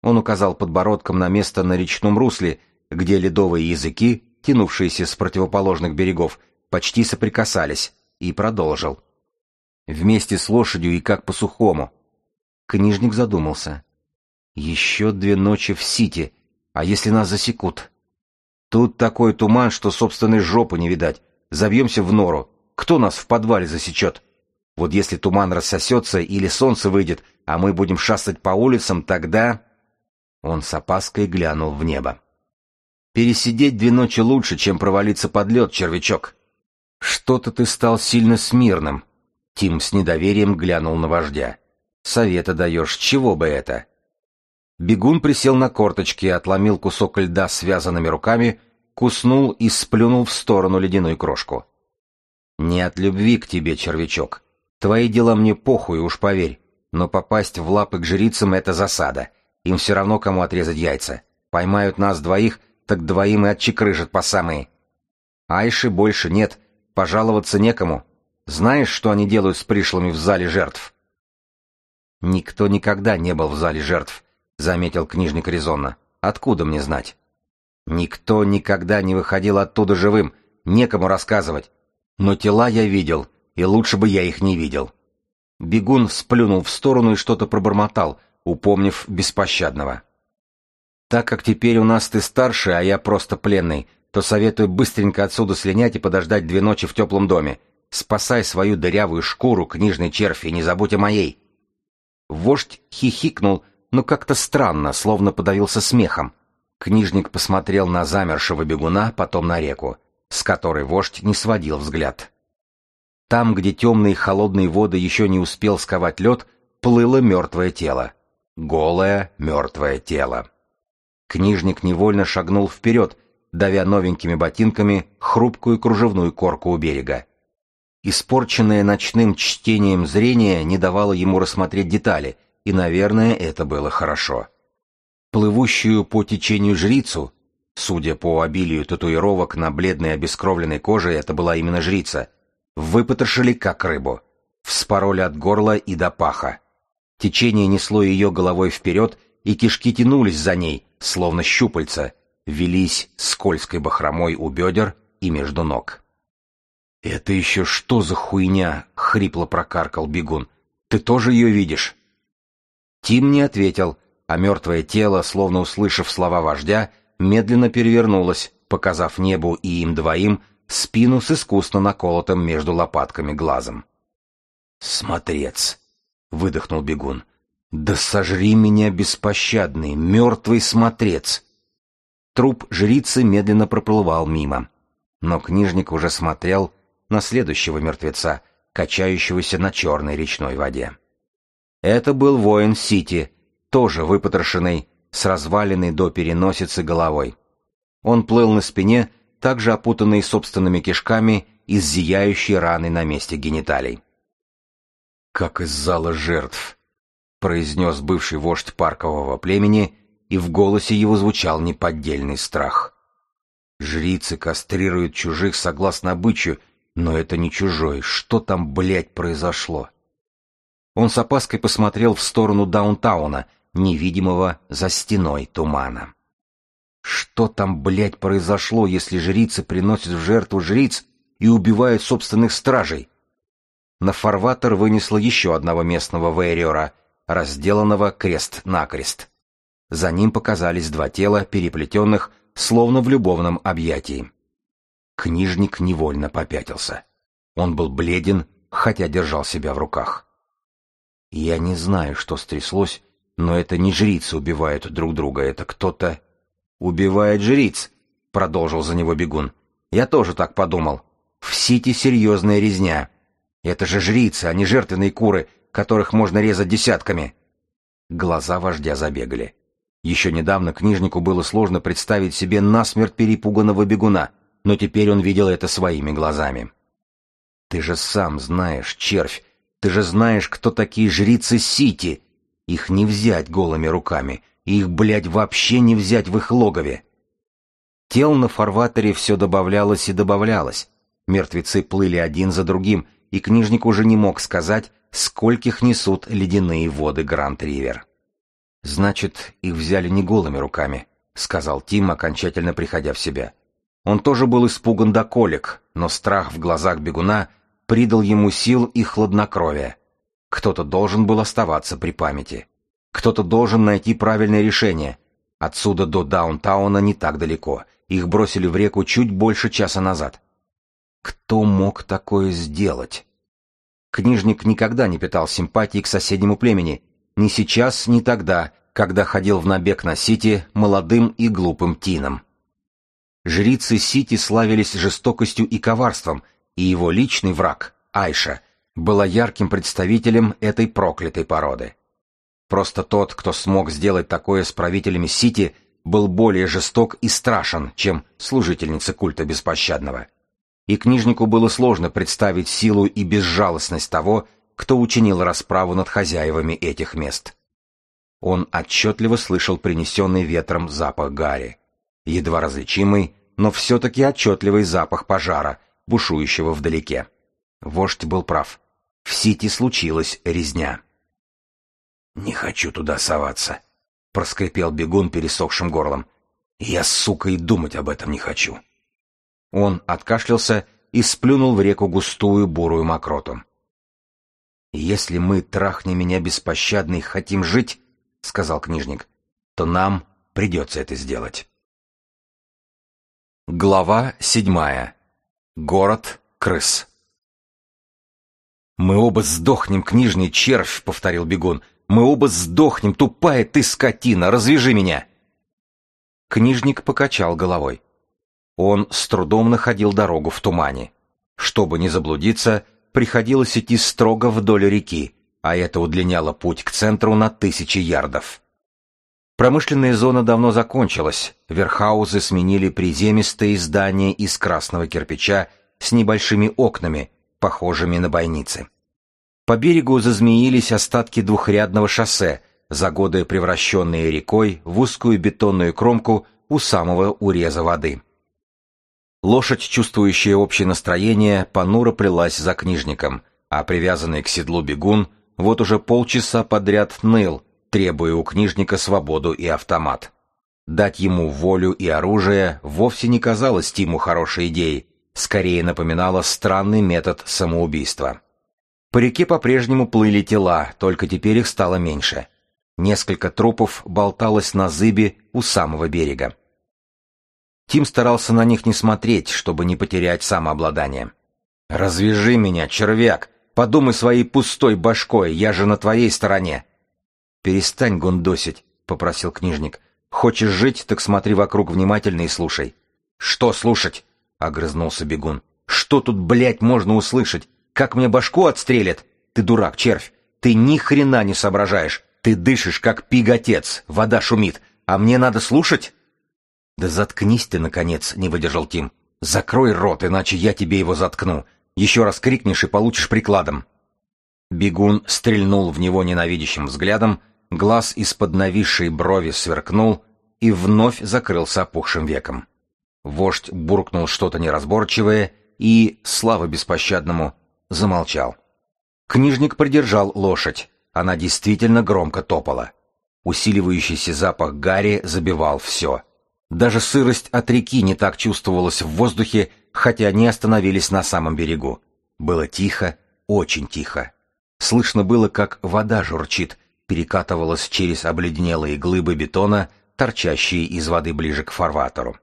Speaker 1: Он указал подбородком на место на речном русле, где ледовые языки, тянувшиеся с противоположных берегов, почти соприкасались, и продолжил. Вместе с лошадью и как по-сухому. Книжник задумался. Еще две ночи в Сити, а если нас засекут? Тут такой туман, что собственной жопы не видать. Забьемся в нору. Кто нас в подвале засечет? Вот если туман рассосется или солнце выйдет, а мы будем шастать по улицам, тогда...» Он с опаской глянул в небо. «Пересидеть две ночи лучше, чем провалиться под лед, червячок. Что-то ты стал сильно смирным». Тим с недоверием глянул на вождя. «Совета даешь, чего бы это?» Бегун присел на корточки, отломил кусок льда связанными руками, куснул и сплюнул в сторону ледяную крошку. «Не от любви к тебе, червячок. Твои дела мне похуй, уж поверь. Но попасть в лапы к жрицам — это засада. Им все равно, кому отрезать яйца. Поймают нас двоих, так двоим и отчекрыжат по самые. Айши больше нет, пожаловаться некому. Знаешь, что они делают с пришлыми в зале жертв?» «Никто никогда не был в зале жертв», — заметил книжник резонно. «Откуда мне знать?» «Никто никогда не выходил оттуда живым, некому рассказывать. Но тела я видел, и лучше бы я их не видел. Бегун сплюнул в сторону и что-то пробормотал, упомнив беспощадного. «Так как теперь у нас ты старший, а я просто пленный, то советую быстренько отсюда слинять и подождать две ночи в теплом доме. Спасай свою дырявую шкуру, книжный червь, и не забудь о моей». Вождь хихикнул, но как-то странно, словно подавился смехом. Книжник посмотрел на замершего бегуна, потом на реку, с которой вождь не сводил взгляд. Там, где темные холодные воды еще не успел сковать лед, плыло мертвое тело. Голое мертвое тело. Книжник невольно шагнул вперед, давя новенькими ботинками хрупкую кружевную корку у берега. Испорченное ночным чтением зрение не давало ему рассмотреть детали, и, наверное, это было хорошо. Плывущую по течению жрицу, судя по обилию татуировок на бледной обескровленной коже, это была именно жрица — выпотрошили как рыбу, вспороли от горла и до паха. Течение несло ее головой вперед, и кишки тянулись за ней, словно щупальца, велись скользкой бахромой у бедер и между ног. «Это еще что за хуйня?» — хрипло прокаркал бегун. «Ты тоже ее видишь?» Тим не ответил, а мертвое тело, словно услышав слова вождя, медленно перевернулось, показав небу и им двоим спину с искусно наколотым между лопатками глазом. «Смотрец!» — выдохнул бегун. «Да сожри меня, беспощадный, мертвый смотрец!» Труп жрицы медленно проплывал мимо, но книжник уже смотрел на следующего мертвеца, качающегося на черной речной воде. Это был воин Сити, тоже выпотрошенный, с разваленной до переносицы головой. Он плыл на спине, также опутанный собственными кишками и с зияющей раной на месте гениталий. «Как из зала жертв», — произнес бывший вождь паркового племени, и в голосе его звучал неподдельный страх. «Жрицы кастрируют чужих согласно обычаю, но это не чужой. Что там, блядь, произошло?» Он с опаской посмотрел в сторону даунтауна, невидимого за стеной тумана. Что там, блядь, произошло, если жрицы приносят в жертву жриц и убивают собственных стражей? На фарватер вынесло еще одного местного вейриора, разделанного крест-накрест. За ним показались два тела, переплетенных, словно в любовном объятии. Книжник невольно попятился. Он был бледен, хотя держал себя в руках. Я не знаю, что стряслось, но это не жрицы убивают друг друга, это кто-то «Убивает жриц», — продолжил за него бегун. «Я тоже так подумал. В Сити серьезная резня. Это же жрицы, а не жертвенные куры, которых можно резать десятками». Глаза вождя забегали. Еще недавно книжнику было сложно представить себе насмерть перепуганного бегуна, но теперь он видел это своими глазами. «Ты же сам знаешь, червь, ты же знаешь, кто такие жрицы Сити. Их не взять голыми руками, их, блядь, вообще не взять в их логове. Тел на фарватере все добавлялось и добавлялось. Мертвецы плыли один за другим, и книжник уже не мог сказать, скольких несут ледяные воды Гранд-Ривер. «Значит, их взяли не голыми руками», — сказал Тим, окончательно приходя в себя. Он тоже был испуган до колик, но страх в глазах бегуна придал ему сил и хладнокровия. Кто-то должен был оставаться при памяти. Кто-то должен найти правильное решение. Отсюда до даунтауна не так далеко. Их бросили в реку чуть больше часа назад. Кто мог такое сделать? Книжник никогда не питал симпатии к соседнему племени. Ни сейчас, ни тогда, когда ходил в набег на Сити молодым и глупым Тином. Жрицы Сити славились жестокостью и коварством, и его личный враг, Айша, была ярким представителем этой проклятой породы. Просто тот, кто смог сделать такое с правителями Сити, был более жесток и страшен, чем служительница культа беспощадного. И книжнику было сложно представить силу и безжалостность того, кто учинил расправу над хозяевами этих мест. Он отчетливо слышал принесенный ветром запах гари, едва различимый, но все-таки отчетливый запах пожара, бушующего вдалеке. Вождь был прав. В Сити случилась резня. «Не хочу туда соваться», — проскрипел бегун пересохшим горлом. «Я, сука, и думать об этом не хочу». Он откашлялся и сплюнул в реку густую бурую мокроту. «Если мы, трахни меня беспощадно, и хотим жить», — сказал книжник, — «то нам придется это сделать». Глава седьмая. Город крыс. «Мы оба сдохнем, книжный червь», — повторил бегун. «Мы оба сдохнем, тупая ты скотина! Развяжи меня!» Книжник покачал головой. Он с трудом находил дорогу в тумане. Чтобы не заблудиться, приходилось идти строго вдоль реки, а это удлиняло путь к центру на тысячи ярдов. Промышленная зона давно закончилась, верхаузы сменили приземистые здания из красного кирпича с небольшими окнами, похожими на бойницы. По берегу зазмеились остатки двухрядного шоссе, за годы превращенные рекой в узкую бетонную кромку у самого уреза воды. Лошадь, чувствующая общее настроение, понуро плелась за книжником, а привязанный к седлу бегун вот уже полчаса подряд ныл, требуя у книжника свободу и автомат. Дать ему волю и оружие вовсе не казалось Тиму хорошей идеей, скорее напоминало странный метод самоубийства. По реке по-прежнему плыли тела, только теперь их стало меньше. Несколько трупов болталось на зыбе у самого берега. Тим старался на них не смотреть, чтобы не потерять самообладание. «Развяжи меня, червяк! Подумай своей пустой башкой, я же на твоей стороне!» «Перестань гундосить», — попросил книжник. «Хочешь жить, так смотри вокруг внимательно и слушай». «Что слушать?» — огрызнулся бегун. «Что тут, блядь, можно услышать? Как мне башку отстрелят? Ты дурак, червь. Ты ни хрена не соображаешь. Ты дышишь, как пиг-отец. Вода шумит. А мне надо слушать?» «Да заткнись ты, наконец», — не выдержал Тим. «Закрой рот, иначе я тебе его заткну. Еще раз крикнешь и получишь прикладом». Бегун стрельнул в него ненавидящим взглядом, глаз из-под нависшей брови сверкнул и вновь закрылся опухшим веком. Вождь буркнул что-то неразборчивое и, слава беспощадному, замолчал. Книжник придержал лошадь. Она действительно громко топала. Усиливающийся запах гари забивал все. Даже сырость от реки не так чувствовалась в воздухе, хотя они остановились на самом берегу. Было тихо, очень тихо. Слышно было, как вода журчит, перекатывалась через обледенелые глыбы бетона, торчащие из воды ближе к фарватеру.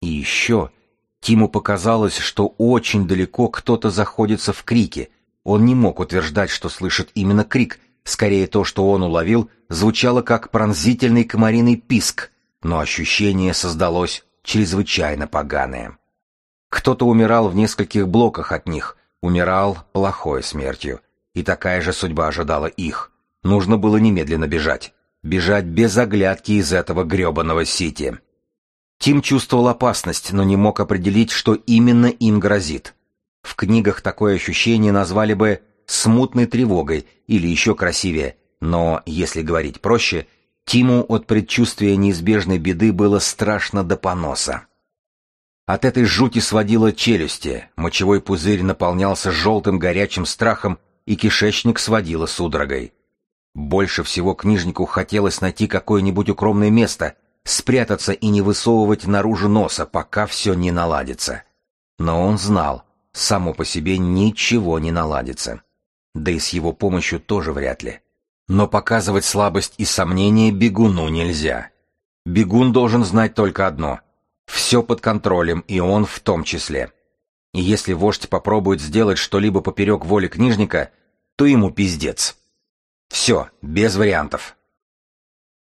Speaker 1: И еще Тиму показалось, что очень далеко кто-то заходится в крике. Он не мог утверждать, что слышит именно крик. Скорее, то, что он уловил, звучало как пронзительный комариный писк, но ощущение создалось чрезвычайно поганое. Кто-то умирал в нескольких блоках от них, умирал плохой смертью, и такая же судьба ожидала их. Нужно было немедленно бежать. Бежать без оглядки из этого гребаного сити. Тим чувствовал опасность, но не мог определить, что именно им грозит. В книгах такое ощущение назвали бы «смутной тревогой» или еще красивее, но, если говорить проще, Тиму от предчувствия неизбежной беды было страшно до поноса. От этой жути сводило челюсти, мочевой пузырь наполнялся желтым горячим страхом и кишечник сводило судорогой. Больше всего книжнику хотелось найти какое-нибудь укромное место, спрятаться и не высовывать наружу носа, пока все не наладится. Но он знал, само по себе ничего не наладится. Да и с его помощью тоже вряд ли. Но показывать слабость и сомнения бегуну нельзя. Бегун должен знать только одно — все под контролем, и он в том числе. И если вождь попробует сделать что-либо поперек воли книжника, то ему пиздец. Все, без вариантов.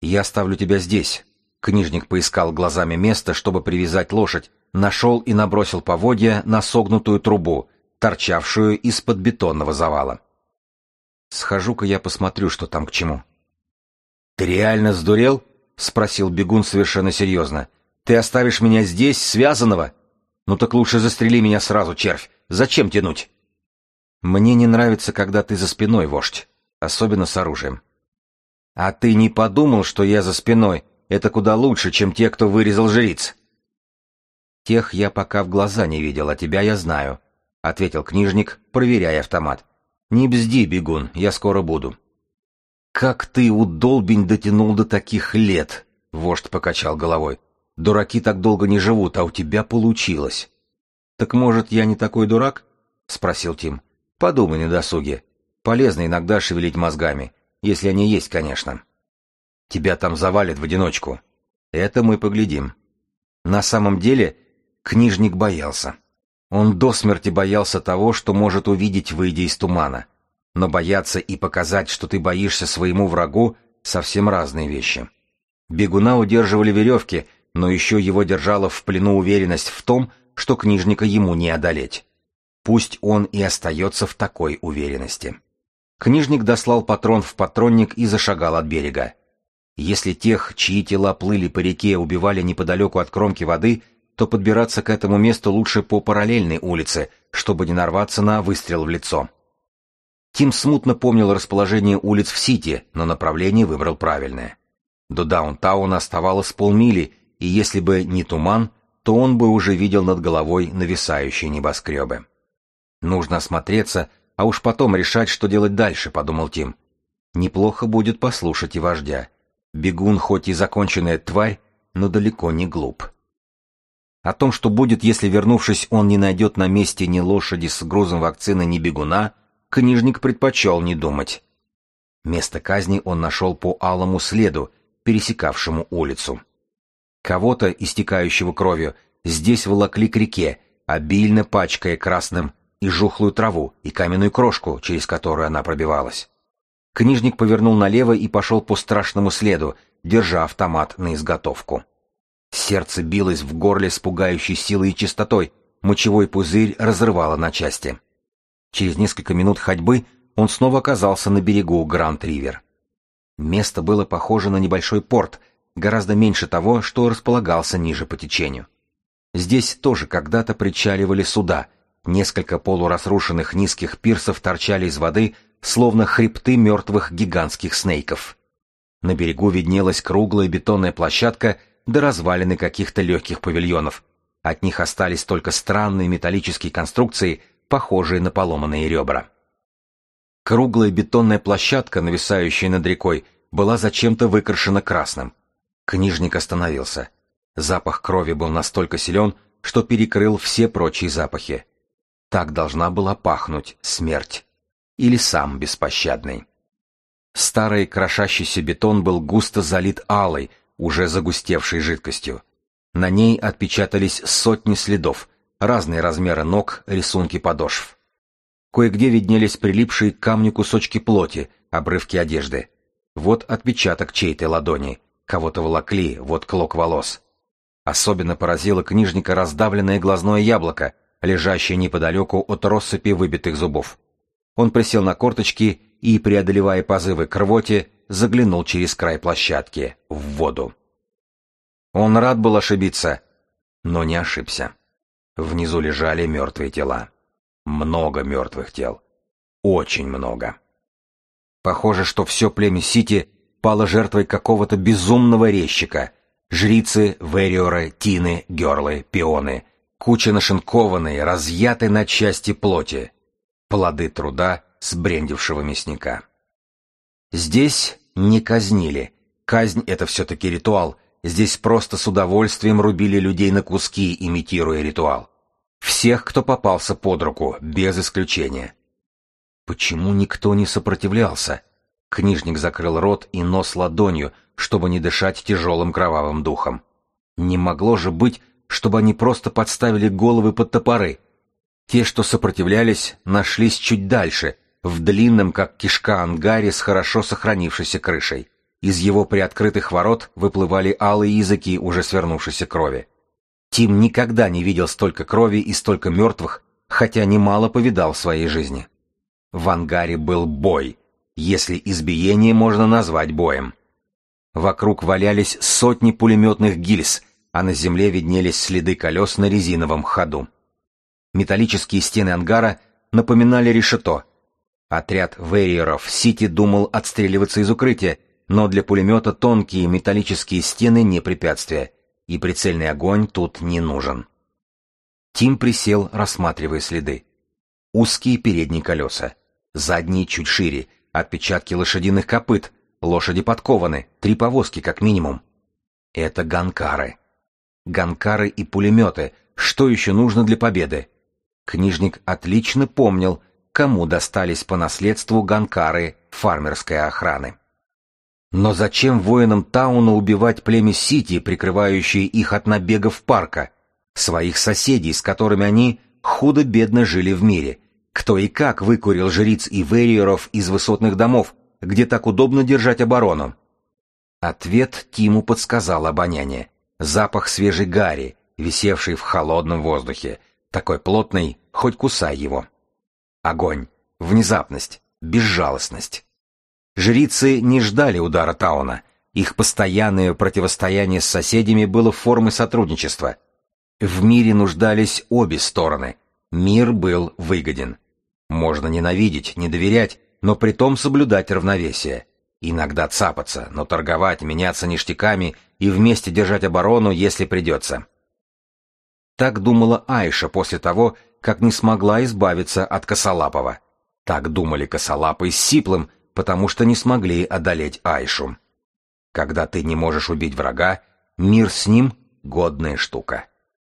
Speaker 1: «Я оставлю тебя здесь», — книжник поискал глазами место, чтобы привязать лошадь, нашел и набросил поводья на согнутую трубу, торчавшую из-под бетонного завала. «Схожу-ка я посмотрю, что там к чему». «Ты реально сдурел?» — спросил бегун совершенно серьезно. «Ты оставишь меня здесь, связанного? Ну так лучше застрели меня сразу, червь. Зачем тянуть?» «Мне не нравится, когда ты за спиной, вождь, особенно с оружием». «А ты не подумал, что я за спиной? Это куда лучше, чем те, кто вырезал жриц?» «Тех я пока в глаза не видел, а тебя я знаю», — ответил книжник, проверяя автомат. «Не бзди, бегун, я скоро буду». «Как ты, удолбень, дотянул до таких лет!» — вождь покачал головой. «Дураки так долго не живут, а у тебя получилось». «Так, может, я не такой дурак?» — спросил Тим. «Подумай на досуге. Полезно иногда шевелить мозгами, если они есть, конечно. Тебя там завалят в одиночку. Это мы поглядим». На самом деле, книжник боялся. Он до смерти боялся того, что может увидеть, выйдя из тумана — но бояться и показать, что ты боишься своему врагу, совсем разные вещи. Бегуна удерживали веревки, но еще его держала в плену уверенность в том, что книжника ему не одолеть. Пусть он и остается в такой уверенности. Книжник дослал патрон в патронник и зашагал от берега. Если тех, чьи тела плыли по реке, убивали неподалеку от кромки воды, то подбираться к этому месту лучше по параллельной улице, чтобы не нарваться на выстрел в лицо. Тим смутно помнил расположение улиц в Сити, но направление выбрал правильное. До даунтауна оставалось полмили, и если бы не туман, то он бы уже видел над головой нависающие небоскребы. «Нужно осмотреться, а уж потом решать, что делать дальше», — подумал Тим. «Неплохо будет послушать и вождя. Бегун хоть и законченная тварь, но далеко не глуп». О том, что будет, если, вернувшись, он не найдет на месте ни лошади с грузом вакцины, ни бегуна, книжник предпочел не думать. Место казни он нашел по алому следу, пересекавшему улицу. Кого-то, истекающего кровью, здесь волокли к реке, обильно пачкая красным и жухлую траву, и каменную крошку, через которую она пробивалась. Книжник повернул налево и пошел по страшному следу, держа автомат на изготовку. Сердце билось в горле с пугающей силой и чистотой, мочевой пузырь разрывало на части. Через несколько минут ходьбы он снова оказался на берегу Гранд-Ривер. Место было похоже на небольшой порт, гораздо меньше того, что располагался ниже по течению. Здесь тоже когда-то причаливали суда, несколько полуразрушенных низких пирсов торчали из воды, словно хребты мертвых гигантских снейков. На берегу виднелась круглая бетонная площадка до развалины каких-то легких павильонов. От них остались только странные металлические конструкции, похожие на поломанные ребра. Круглая бетонная площадка, нависающая над рекой, была зачем-то выкрашена красным. Книжник остановился. Запах крови был настолько силен, что перекрыл все прочие запахи. Так должна была пахнуть смерть. Или сам беспощадный. Старый крошащийся бетон был густо залит алой, уже загустевшей жидкостью. На ней отпечатались сотни следов, разные размеры ног, рисунки подошв. Кое-где виднелись прилипшие к камню кусочки плоти, обрывки одежды. Вот отпечаток чьей-то ладони, кого-то волокли, вот клок волос. Особенно поразило книжника раздавленное глазное яблоко, лежащее неподалеку от россыпи выбитых зубов. Он присел на корточки и, преодолевая позывы к рвоте, заглянул через край площадки, в воду. Он рад был ошибиться, но не ошибся. Внизу лежали мертвые тела. Много мертвых тел. Очень много. Похоже, что все племя Сити пало жертвой какого-то безумного резчика. Жрицы, вериоры, тины, герлы, пионы. Куча нашинкованной, разъятой на части плоти. Плоды труда сбрендившего мясника. Здесь не казнили. Казнь — это все-таки ритуал. Здесь просто с удовольствием рубили людей на куски, имитируя ритуал. Всех, кто попался под руку, без исключения. Почему никто не сопротивлялся? Книжник закрыл рот и нос ладонью, чтобы не дышать тяжелым кровавым духом. Не могло же быть, чтобы они просто подставили головы под топоры. Те, что сопротивлялись, нашлись чуть дальше, в длинном, как кишка, ангаре с хорошо сохранившейся крышей. Из его приоткрытых ворот выплывали алые языки уже свернувшейся крови. Тим никогда не видел столько крови и столько мертвых, хотя немало повидал в своей жизни. В ангаре был бой, если избиение можно назвать боем. Вокруг валялись сотни пулеметных гильз, а на земле виднелись следы колес на резиновом ходу. Металлические стены ангара напоминали решето. Отряд вейеров Сити думал отстреливаться из укрытия, но для пулемета тонкие металлические стены не препятствие, и прицельный огонь тут не нужен. Тим присел, рассматривая следы. Узкие передние колеса, задние чуть шире, отпечатки лошадиных копыт, лошади подкованы, три повозки как минимум. Это ганкары. Ганкары и пулеметы, что еще нужно для победы? Книжник отлично помнил, кому достались по наследству ганкары фармерской охраны. Но зачем воинам Тауна убивать племя Сити, прикрывающие их от набегов парка, своих соседей, с которыми они худо-бедно жили в мире? Кто и как выкурил жриц и вериеров из высотных домов, где так удобно держать оборону? Ответ Тиму подсказал обоняние. Запах свежей гари, висевший в холодном воздухе, такой плотный, хоть кусай его. Огонь, внезапность, безжалостность. Жрицы не ждали удара Тауна. Их постоянное противостояние с соседями было формой сотрудничества. В мире нуждались обе стороны. Мир был выгоден. Можно ненавидеть, не доверять, но при том соблюдать равновесие. Иногда цапаться, но торговать, меняться ништяками и вместе держать оборону, если придется. Так думала Айша после того, как не смогла избавиться от Косолапова. Так думали Косолапы с Сиплым, потому что не смогли одолеть Айшу. Когда ты не можешь убить врага, мир с ним — годная штука.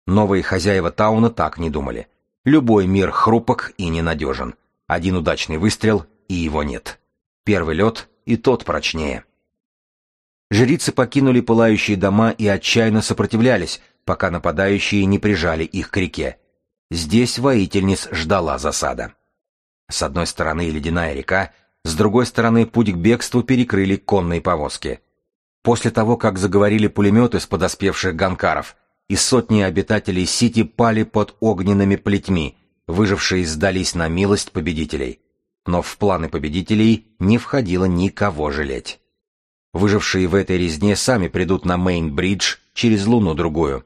Speaker 1: Новые хозяева Тауна так не думали. Любой мир хрупок и ненадежен. Один удачный выстрел, и его нет. Первый лед, и тот прочнее. Жрицы покинули пылающие дома и отчаянно сопротивлялись, пока нападающие не прижали их к реке. Здесь воительниц ждала засада. С одной стороны ледяная река, с другой стороны, путь к бегству перекрыли конные повозки. После того, как заговорили пулеметы с подоспевших ганкаров, и сотни обитателей Сити пали под огненными плетьми, выжившие сдались на милость победителей. Но в планы победителей не входило никого жалеть. Выжившие в этой резне сами придут на Мейн-бридж через луну-другую.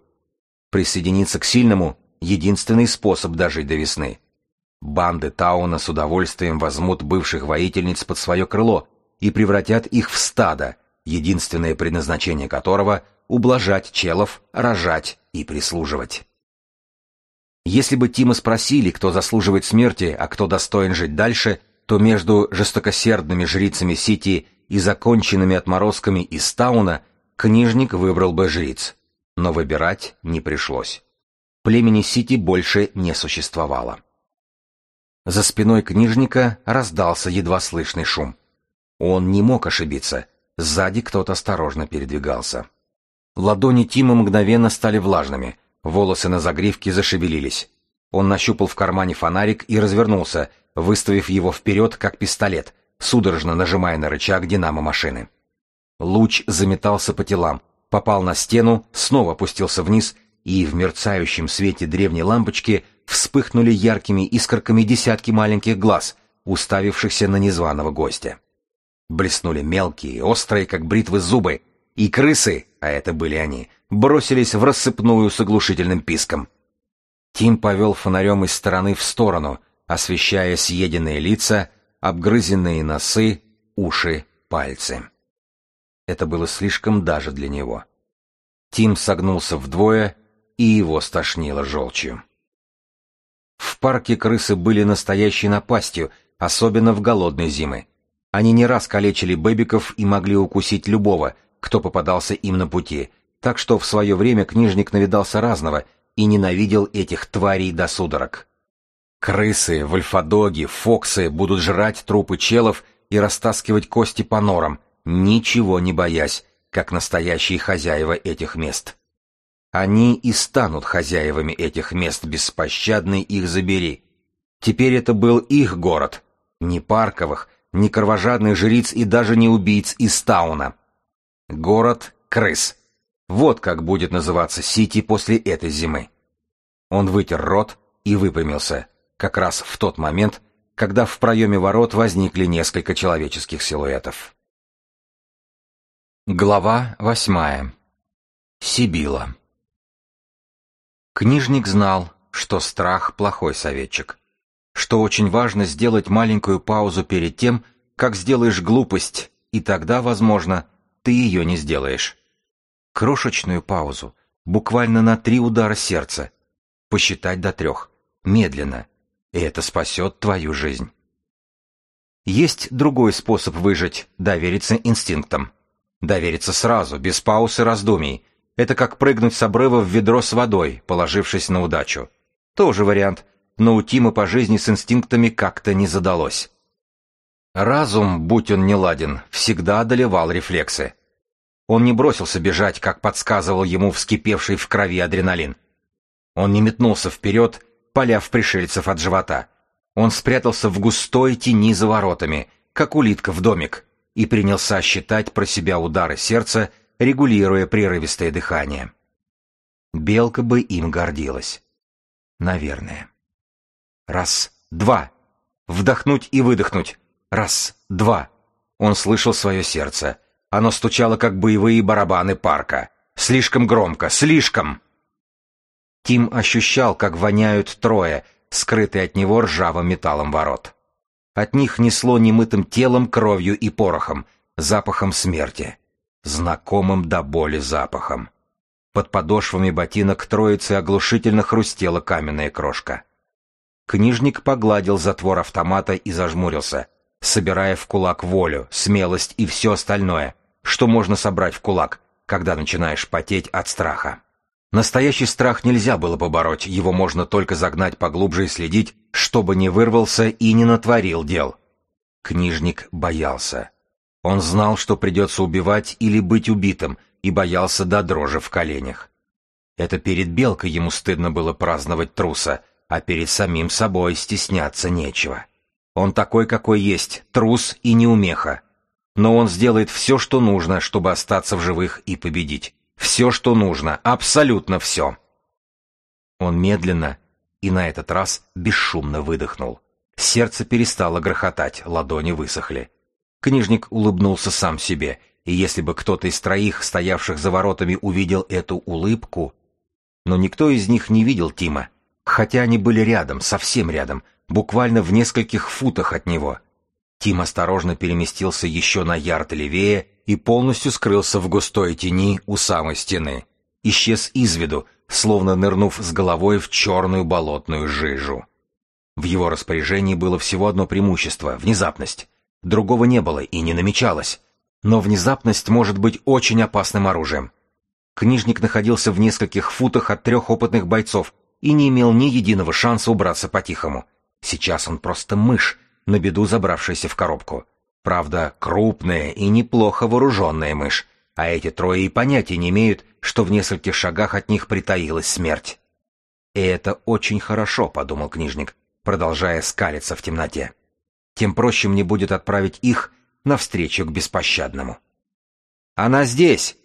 Speaker 1: Присоединиться к сильному — единственный способ дожить до весны. Банды Тауна с удовольствием возьмут бывших воительниц под свое крыло и превратят их в стадо, единственное предназначение которого — ублажать челов, рожать и прислуживать. Если бы Тима спросили, кто заслуживает смерти, а кто достоин жить дальше, то между жестокосердными жрицами Сити и законченными отморозками из Тауна книжник выбрал бы жриц. Но выбирать не пришлось. Племени Сити больше не существовало. За спиной книжника раздался едва слышный шум. Он не мог ошибиться. Сзади кто-то осторожно передвигался. Ладони Тима мгновенно стали влажными, волосы на загривке зашевелились. Он нащупал в кармане фонарик и развернулся, выставив его вперед, как пистолет, судорожно нажимая на рычаг динамо машины. Луч заметался по телам, попал на стену, снова опустился вниз, и в мерцающем свете древней лампочки — вспыхнули яркими искорками десятки маленьких глаз, уставившихся на незваного гостя. Блеснули мелкие, острые, как бритвы зубы, и крысы, а это были они, бросились в рассыпную с оглушительным писком. Тим повел фонарем из стороны в сторону, освещая съеденные лица, обгрызенные носы, уши, пальцы. Это было слишком даже для него. Тим согнулся вдвое, и его стошнило желчью. В парке крысы были настоящей напастью, особенно в голодные зимы. Они не раз калечили бэбиков и могли укусить любого, кто попадался им на пути, так что в свое время книжник навидался разного и ненавидел этих тварей до судорог. Крысы, вольфодоги, фоксы будут жрать трупы челов и растаскивать кости по норам, ничего не боясь, как настоящие хозяева этих мест. Они и станут хозяевами этих мест, беспощадный их забери. Теперь это был их город, не парковых, не кровожадных жриц и даже не убийц из Тауна. Город крыс. Вот как будет называться Сити после этой зимы. Он вытер рот и выпрямился, как раз в тот момент, когда в проеме ворот возникли несколько человеческих силуэтов. Глава восьмая. Сибила. Книжник знал, что страх – плохой советчик, что очень важно сделать маленькую паузу перед тем, как сделаешь глупость, и тогда, возможно, ты ее не сделаешь. Крошечную паузу, буквально на три удара сердца, посчитать до трех, медленно, и это спасет твою жизнь. Есть другой способ выжить – довериться инстинктам. Довериться сразу, без пауз и раздумий. Это как прыгнуть с обрыва в ведро с водой, положившись на удачу. Тоже вариант, но у Тима по жизни с инстинктами как-то не задалось. Разум, будь он неладен, всегда одолевал рефлексы. Он не бросился бежать, как подсказывал ему вскипевший в крови адреналин. Он не метнулся вперед, поляв пришельцев от живота. Он спрятался в густой тени за воротами, как улитка в домик, и принялся считать про себя удары сердца, регулируя прерывистое дыхание. Белка бы им гордилась. Наверное. Раз, два. Вдохнуть и выдохнуть. Раз, два. Он слышал свое сердце. Оно стучало, как боевые барабаны парка. Слишком громко, слишком! Тим ощущал, как воняют трое, скрытые от него ржавым металлом ворот. От них несло немытым телом, кровью и порохом, запахом смерти. Знакомым до боли запахом. Под подошвами ботинок троицы оглушительно хрустела каменная крошка. Книжник погладил затвор автомата и зажмурился, собирая в кулак волю, смелость и все остальное, что можно собрать в кулак, когда начинаешь потеть от страха. Настоящий страх нельзя было побороть, его можно только загнать поглубже и следить, чтобы не вырвался и не натворил дел. Книжник боялся. Он знал, что придется убивать или быть убитым, и боялся до дрожи в коленях. Это перед Белкой ему стыдно было праздновать труса, а перед самим собой стесняться нечего. Он такой, какой есть, трус и неумеха. Но он сделает все, что нужно, чтобы остаться в живых и победить. Все, что нужно, абсолютно все. Он медленно и на этот раз бесшумно выдохнул. Сердце перестало грохотать, ладони высохли. Книжник улыбнулся сам себе, и если бы кто-то из троих, стоявших за воротами, увидел эту улыбку... Но никто из них не видел Тима, хотя они были рядом, совсем рядом, буквально в нескольких футах от него. Тим осторожно переместился еще на ярд левее и полностью скрылся в густой тени у самой стены. Исчез из виду, словно нырнув с головой в черную болотную жижу. В его распоряжении было всего одно преимущество — внезапность. Другого не было и не намечалось. Но внезапность может быть очень опасным оружием. Книжник находился в нескольких футах от трех опытных бойцов и не имел ни единого шанса убраться по-тихому. Сейчас он просто мышь, на беду забравшаяся в коробку. Правда, крупная и неплохо вооруженная мышь, а эти трое и понятия не имеют, что в нескольких шагах от них притаилась смерть. «И это очень хорошо», — подумал книжник, продолжая скалиться в темноте. «Тем проще мне будет отправить их навстречу к беспощадному». «Она здесь!»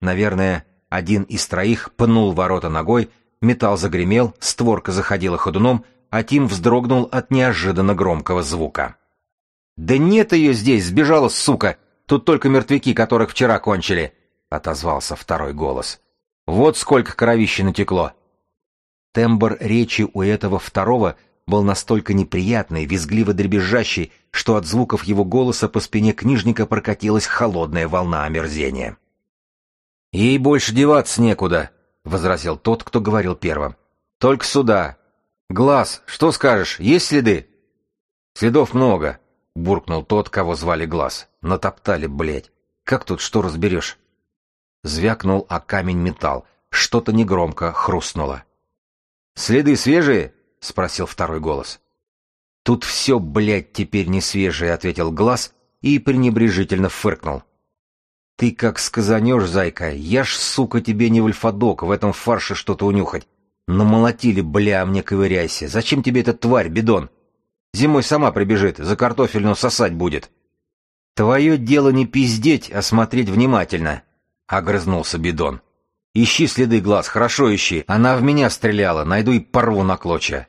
Speaker 1: Наверное, один из троих пнул ворота ногой, металл загремел, створка заходила ходуном, а Тим вздрогнул от неожиданно громкого звука. «Да нет ее здесь, сбежала, сука! Тут только мертвяки, которых вчера кончили!» — отозвался второй голос. «Вот сколько кровищи натекло!» Тембр речи у этого второго был настолько неприятный, визгливо дребезжащий, что от звуков его голоса по спине книжника прокатилась холодная волна омерзения. «Ей больше деваться некуда», — возразил тот, кто говорил первым. «Только сюда. Глаз, что скажешь, есть следы?» Следов много, буркнул тот, кого звали Глаз. Натоптали, блядь. Как тут что разберешь? Звякнул о камень металл. Что-то негромко хрустнуло. «Следы свежие?» — спросил второй голос. «Тут все, блядь, теперь не свежее», — ответил Глаз и пренебрежительно фыркнул. «Ты как сказанешь, зайка, я ж, сука, тебе не вольфадок, в этом фарше что-то унюхать. Намолотили, бля, мне ковыряйся. Зачем тебе эта тварь, бидон? Зимой сама прибежит, за картофельную сосать будет». «Твое дело не пиздеть, а смотреть внимательно», — огрызнулся бидон. «Ищи следы глаз, хорошо ищи. Она в меня стреляла, найду и порву на клочья».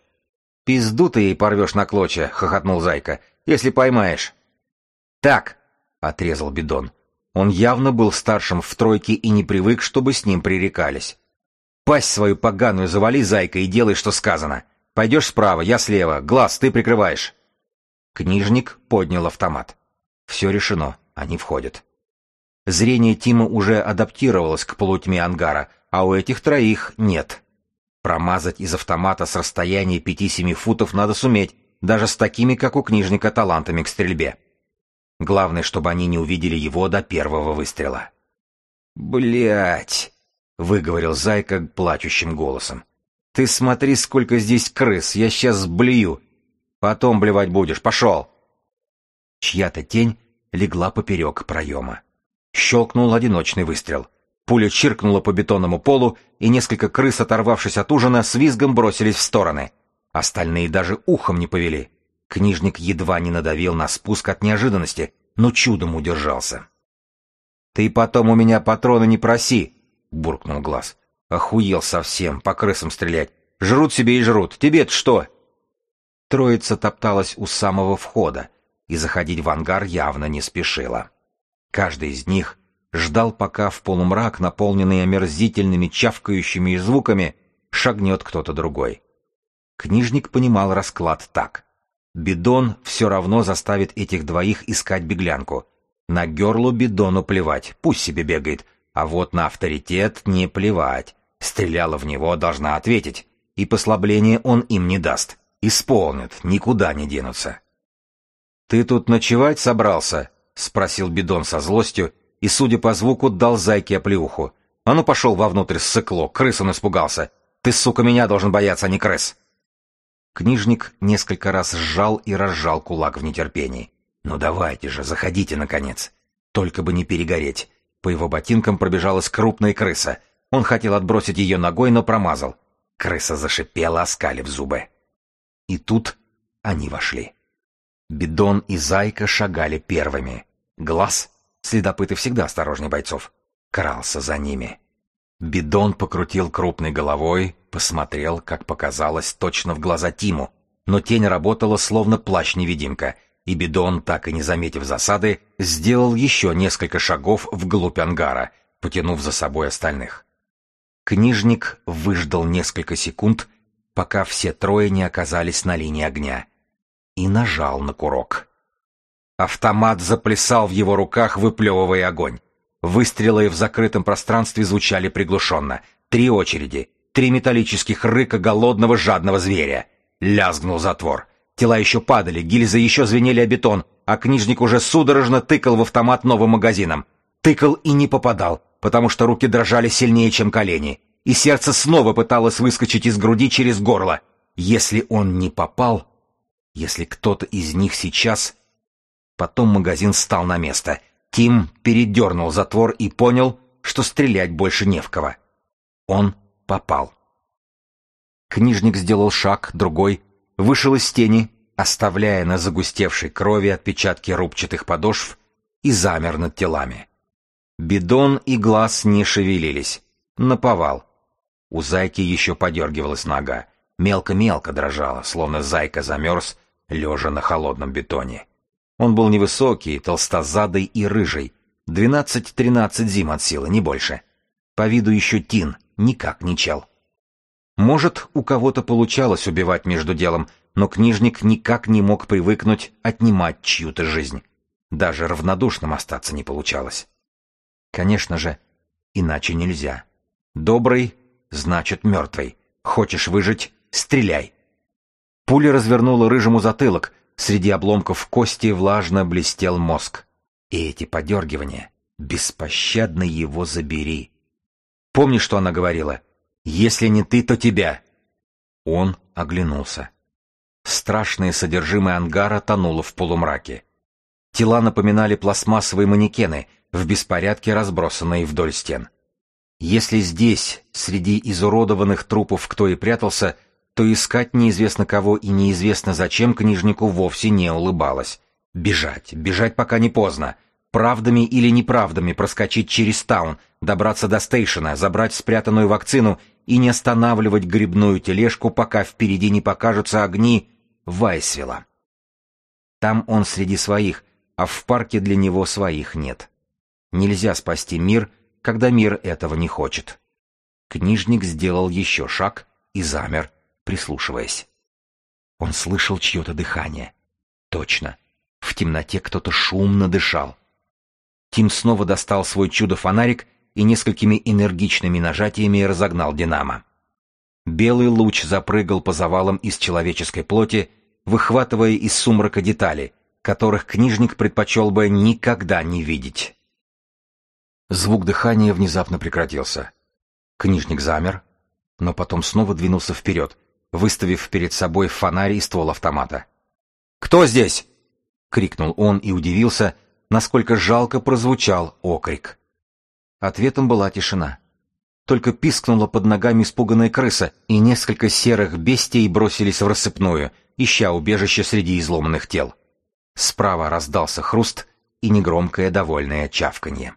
Speaker 1: «Пизду ты ей порвешь на клочья», — хохотнул Зайка, — «если поймаешь». «Так», — отрезал бидон, — он явно был старшим в тройке и не привык, чтобы с ним пререкались. «Пасть свою поганую завали, зайка, и делай, что сказано. Пойдешь справа, я слева. Глаз ты прикрываешь». Книжник поднял автомат. Все решено, они входят. Зрение Тима уже адаптировалось к полутьме ангара, а у этих троих нет. Промазать из автомата с расстояния 5-7 футов надо суметь, даже с такими, как у книжника, талантами к стрельбе. Главное, чтобы они не увидели его до первого выстрела. Блять, выговорил Зайка плачущим голосом. «Ты смотри, сколько здесь крыс, я сейчас сблюю. Потом блевать будешь, пошел!» Чья-то тень легла поперек проема. Щелкнул одиночный выстрел. Пуля чиркнула по бетонному полу, и несколько крыс, оторвавшись от ужина, с визгом бросились в стороны. Остальные даже ухом не повели. Книжник едва не надавил на спуск от неожиданности, но чудом удержался. «Ты потом у меня патроны не проси!» — буркнул Глаз. «Охуел совсем, по крысам стрелять. Жрут себе и жрут. Тебе-то что?» Троица топталась у самого входа, и заходить в ангар явно не спешила. Каждый из них ждал, пока в полумрак, наполненный омерзительными чавкающими звуками, шагнет кто-то другой. Книжник понимал расклад так. Бидон все равно заставит этих двоих искать беглянку. На герлу Бидону плевать, пусть себе бегает, а вот на авторитет не плевать. Стреляла в него, должна ответить, и послабление он им не даст. Исполнит, никуда не денутся. «Ты тут ночевать собрался?» — спросил Бидон со злостью, и, судя по звуку, дал зайке оплеуху. «А ну пошел вовнутрь, сыкло, крыс он испугался. Ты, сука, меня должен бояться, а не крыс!» Книжник несколько раз сжал и разжал кулак в нетерпении. «Ну давайте же, заходите, наконец!» Только бы не перегореть. По его ботинкам пробежалась крупная крыса. Он хотел отбросить ее ногой, но промазал. Крыса зашипела, оскалив зубы. И тут они вошли. Бидон и Зайка шагали первыми. Глаз, следопыты всегда осторожнее бойцов, крался за ними. Бидон покрутил крупной головой, посмотрел, как показалось, точно в глаза Тиму, но тень работала словно плащ-невидимка, и Бидон, так и не заметив засады, сделал еще несколько шагов вглубь ангара, потянув за собой остальных. Книжник выждал несколько секунд, пока все трое не оказались на линии огня, и нажал на курок. Автомат заплясал в его руках, выплевывая огонь. Выстрелы в закрытом пространстве звучали приглушенно. Три очереди. Три металлических рыка голодного жадного зверя. Лязгнул затвор. Тела еще падали, гильзы еще звенели о бетон, а книжник уже судорожно тыкал в автомат новым магазином. Тыкал и не попадал, потому что руки дрожали сильнее, чем колени. И сердце снова пыталось выскочить из груди через горло. Если он не попал... Если кто-то из них сейчас... Потом магазин стал на место — Тим передернул затвор и понял, что стрелять больше не в кого. Он попал. Книжник сделал шаг, другой, вышел из тени, оставляя на загустевшей крови отпечатки рубчатых подошв и замер над телами. Бидон и глаз не шевелились. Наповал. У зайки еще подергивалась нога. Мелко-мелко дрожала, словно зайка замерз, лежа на холодном бетоне. Он был невысокий, толстозадый и рыжий. Двенадцать-тринадцать зим от силы, не больше. По виду еще тин, никак не чел. Может, у кого-то получалось убивать между делом, но книжник никак не мог привыкнуть отнимать чью-то жизнь. Даже равнодушным остаться не получалось. Конечно же, иначе нельзя. Добрый — значит мертвый. Хочешь выжить — стреляй. Пуля развернула рыжему затылок, среди обломков кости влажно блестел мозг. И эти подергивания, беспощадно его забери. Помни, что она говорила? «Если не ты, то тебя!» Он оглянулся. Страшное содержимое ангара тонуло в полумраке. Тела напоминали пластмассовые манекены, в беспорядке разбросанные вдоль стен. Если здесь, среди изуродованных трупов, кто и прятался, то искать неизвестно кого и неизвестно зачем книжнику вовсе не улыбалось. Бежать, бежать пока не поздно. Правдами или неправдами проскочить через таун, добраться до стейшена, забрать спрятанную вакцину и не останавливать грибную тележку, пока впереди не покажутся огни Вайсвилла. Там он среди своих, а в парке для него своих нет. Нельзя спасти мир, когда мир этого не хочет. Книжник сделал еще шаг и замер, прислушиваясь. Он слышал чье-то дыхание. Точно. В темноте кто-то шумно дышал. Тим снова достал свой чудо-фонарик и несколькими энергичными нажатиями разогнал динамо. Белый луч запрыгал по завалам из человеческой плоти, выхватывая из сумрака детали, которых книжник предпочел бы никогда не видеть. Звук дыхания внезапно прекратился. Книжник замер, но потом снова двинулся вперед, выставив перед собой фонарь и ствол автомата. «Кто здесь?» — крикнул он и удивился, насколько жалко прозвучал окрик. Ответом была тишина. Только пискнула под ногами испуганная крыса, и несколько серых бестий бросились в рассыпную, ища убежище среди изломанных тел. Справа раздался хруст и негромкое довольное чавканье.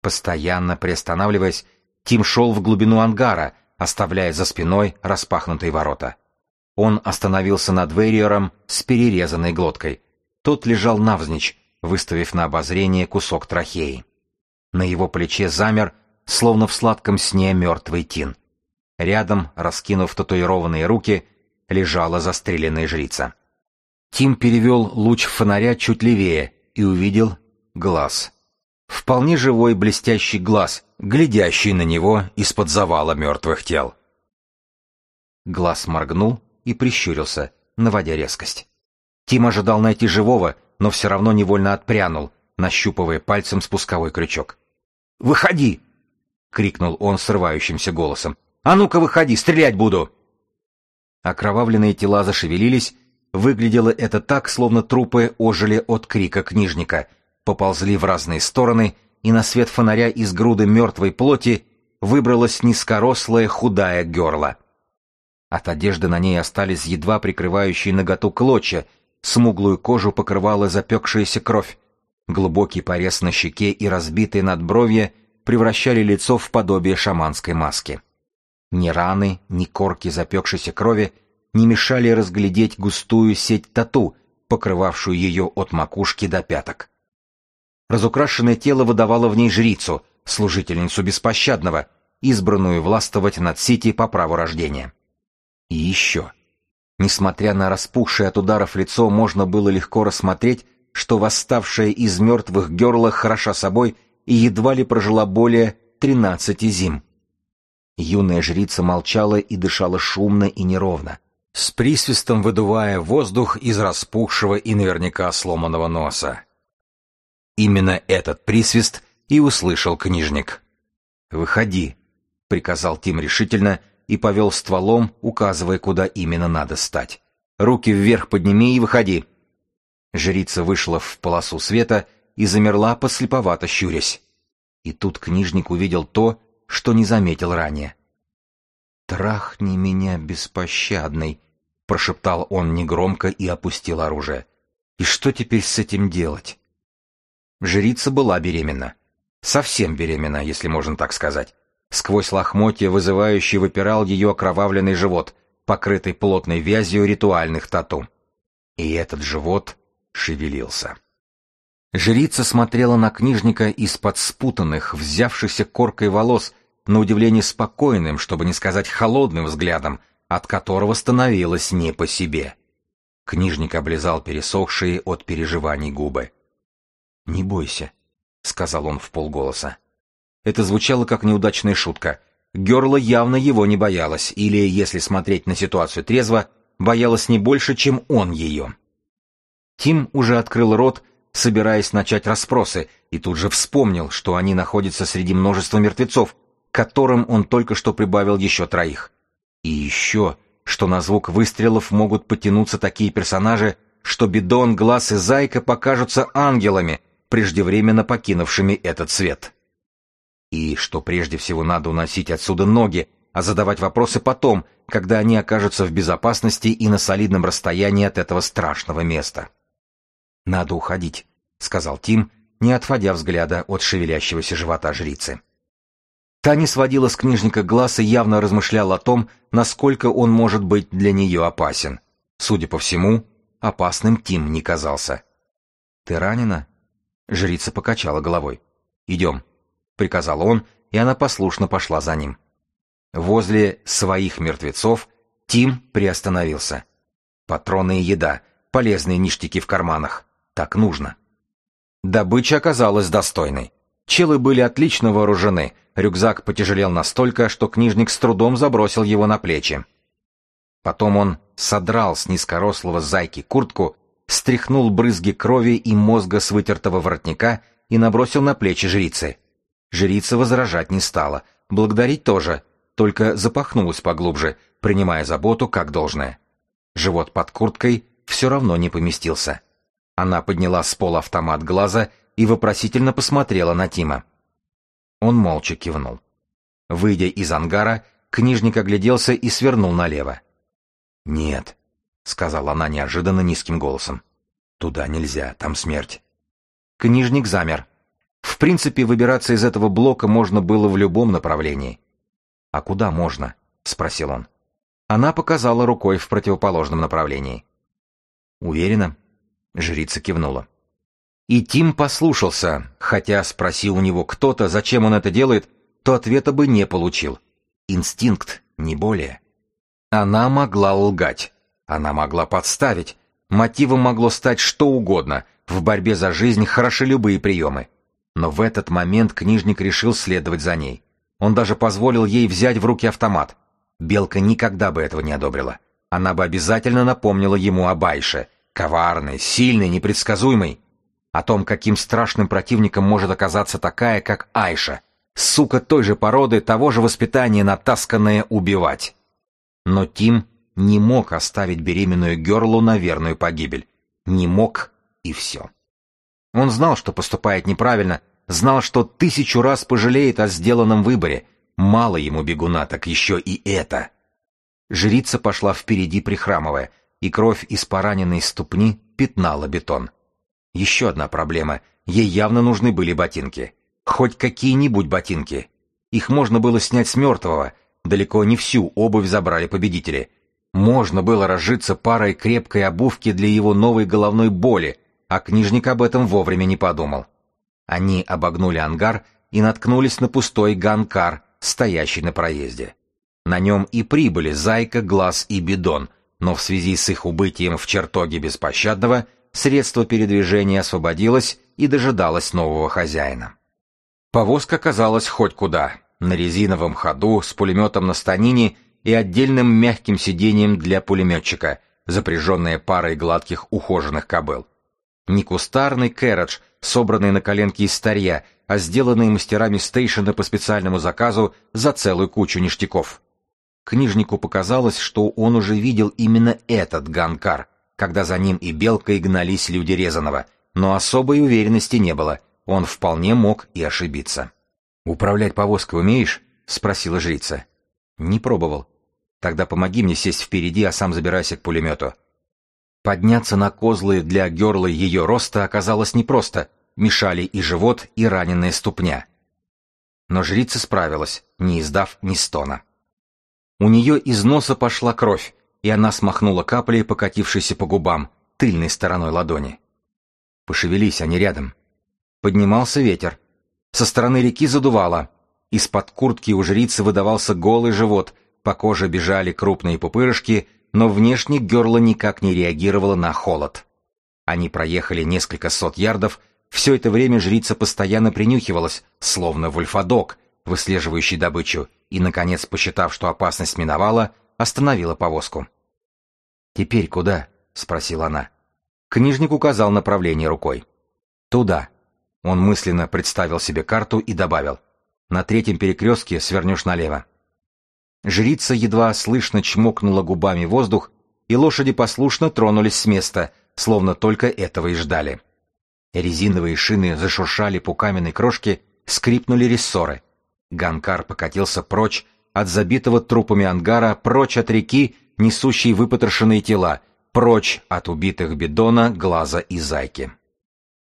Speaker 1: Постоянно приостанавливаясь, Тим шел в глубину ангара, оставляя за спиной распахнутые ворота. Он остановился над Вериером с перерезанной глоткой. Тот лежал навзничь, выставив на обозрение кусок трахеи. На его плече замер, словно в сладком сне, мертвый Тин. Рядом, раскинув татуированные руки, лежала застреленная жрица. Тим перевел луч фонаря чуть левее и увидел глаз. Вполне живой блестящий глаз, глядящий на него из-под завала мертвых тел. Глаз моргнул и прищурился, наводя резкость. Тим ожидал найти живого, но все равно невольно отпрянул, нащупывая пальцем спусковой крючок. «Выходи!» — крикнул он срывающимся голосом. «А ну-ка выходи, стрелять буду!» Окровавленные тела зашевелились, выглядело это так, словно трупы ожили от крика книжника, поползли в разные стороны, и на свет фонаря из груды мертвой плоти выбралась низкорослая худая герла. От одежды на ней остались едва прикрывающие наготу клочья, смуглую кожу покрывала запекшаяся кровь, глубокий порез на щеке и разбитые надбровья превращали лицо в подобие шаманской маски. Ни раны, ни корки запекшейся крови не мешали разглядеть густую сеть тату, покрывавшую ее от макушки до пяток. Разукрашенное тело выдавало в ней жрицу, служительницу беспощадного, избранную властвовать над Сити по праву рождения. И еще. Несмотря на распухшее от ударов лицо, можно было легко рассмотреть, что восставшая из мертвых герла хороша собой и едва ли прожила более тринадцати зим. Юная жрица молчала и дышала шумно и неровно, с присвистом выдувая воздух из распухшего и наверняка сломанного носа. Именно этот присвист и услышал книжник. «Выходи», — приказал Тим решительно и повел стволом, указывая, куда именно надо стать. «Руки вверх подними и выходи». Жрица вышла в полосу света и замерла, послеповато щурясь. И тут книжник увидел то, что не заметил ранее. «Трахни меня, беспощадный», — прошептал он негромко и опустил оружие. «И что теперь с этим делать?» Жрица была беременна. Совсем беременна, если можно так сказать. Сквозь лохмотья вызывающий выпирал ее окровавленный живот, покрытый плотной вязью ритуальных тату. И этот живот шевелился. Жрица смотрела на книжника из-под спутанных, взявшихся коркой волос, на удивление спокойным, чтобы не сказать холодным взглядом, от которого становилось не по себе. Книжник облизал пересохшие от переживаний губы. «Не бойся», — сказал он в полголоса. Это звучало как неудачная шутка. Герла явно его не боялась, или, если смотреть на ситуацию трезво, боялась не больше, чем он ее. Тим уже открыл рот, собираясь начать расспросы, и тут же вспомнил, что они находятся среди множества мертвецов, которым он только что прибавил еще троих. И еще, что на звук выстрелов могут потянуться такие персонажи, что Бидон, Глаз и Зайка покажутся ангелами, преждевременно покинувшими этот свет. И что прежде всего надо уносить отсюда ноги, а задавать вопросы потом, когда они окажутся в безопасности и на солидном расстоянии от этого страшного места. «Надо уходить», — сказал Тим, не отводя взгляда от шевелящегося живота жрицы. Та не сводила с книжника глаз и явно размышляла о том, насколько он может быть для нее опасен. Судя по всему, опасным Тим не казался. «Ты ранена?» Жрица покачала головой. «Идем», — приказал он, и она послушно пошла за ним. Возле своих мертвецов Тим приостановился. Патроны и еда, полезные ништяки в карманах. Так нужно. Добыча оказалась достойной. Челы были отлично вооружены, рюкзак потяжелел настолько, что книжник с трудом забросил его на плечи. Потом он содрал с низкорослого зайки куртку, стряхнул брызги крови и мозга с вытертого воротника и набросил на плечи жрицы. Жрица возражать не стала, благодарить тоже, только запахнулась поглубже, принимая заботу как должное. Живот под курткой все равно не поместился. Она подняла с пола автомат глаза и вопросительно посмотрела на Тима. Он молча кивнул. Выйдя из ангара, книжник огляделся и свернул налево. «Нет», — сказала она неожиданно низким голосом. «Туда нельзя, там смерть». Книжник замер. В принципе, выбираться из этого блока можно было в любом направлении. «А куда можно?» — спросил он. Она показала рукой в противоположном направлении. «Уверена?» Жрица кивнула. И Тим послушался, хотя спроси у него кто-то, зачем он это делает, то ответа бы не получил. Инстинкт, не более. Она могла лгать. Она могла подставить. Мотивом могло стать что угодно. В борьбе за жизнь хороши любые приемы. Но в этот момент книжник решил следовать за ней. Он даже позволил ей взять в руки автомат. Белка никогда бы этого не одобрила. Она бы обязательно напомнила ему о Байше — Коварный, сильный, непредсказуемый. О том, каким страшным противником может оказаться такая, как Айша. Сука той же породы, того же воспитания, натасканная убивать. Но Тим не мог оставить беременную Герлу на верную погибель. Не мог, и все. Он знал, что поступает неправильно, знал, что тысячу раз пожалеет о сделанном выборе. Мало ему бегуна, так еще и это. Жрица пошла впереди, прихрамывая, и кровь из пораненной ступни пятнала бетон. Еще одна проблема. Ей явно нужны были ботинки. Хоть какие-нибудь ботинки. Их можно было снять с мертвого. Далеко не всю обувь забрали победители. Можно было разжиться парой крепкой обувки для его новой головной боли, а книжник об этом вовремя не подумал. Они обогнули ангар и наткнулись на пустой ганкар, стоящий на проезде. На нем и прибыли Зайка, Глаз и Бидон, но в связи с их убытием в чертоге беспощадного средство передвижения освободилось и дожидалось нового хозяина. Повозка казалась хоть куда, на резиновом ходу, с пулеметом на станине и отдельным мягким сиденьем для пулеметчика, запряженная парой гладких ухоженных кобыл. Не кустарный кэрридж, собранный на коленке из старья, а сделанный мастерами стейшена по специальному заказу за целую кучу ништяков. Книжнику показалось, что он уже видел именно этот ганкар, когда за ним и Белкой гнались люди Резанова, но особой уверенности не было, он вполне мог и ошибиться. «Управлять повозкой умеешь?» — спросила жрица. «Не пробовал. Тогда помоги мне сесть впереди, а сам забирайся к пулемету». Подняться на козлы для герлы ее роста оказалось непросто, мешали и живот, и раненая ступня. Но жрица справилась, не издав ни стона. У нее из носа пошла кровь, и она смахнула капли, покатившиеся по губам, тыльной стороной ладони. Пошевелись, они рядом. Поднимался ветер. Со стороны реки задувало. Из-под куртки у жрицы выдавался голый живот, по коже бежали крупные пупырышки, но внешне Герла никак не реагировала на холод. Они проехали несколько сот ярдов, все это время жрица постоянно принюхивалась, словно вольфодок, выслеживающий добычу, и, наконец, посчитав, что опасность миновала, остановила повозку. «Теперь куда?» — спросила она. Книжник указал направление рукой. «Туда». Он мысленно представил себе карту и добавил. «На третьем перекрестке свернешь налево». Жрица едва слышно чмокнула губами воздух, и лошади послушно тронулись с места, словно только этого и ждали. Резиновые шины зашуршали по каменной крошке, скрипнули рессоры. Ганкар покатился прочь от забитого трупами ангара, прочь от реки, несущей выпотрошенные тела, прочь от убитых Бедона, Глаза и Зайки.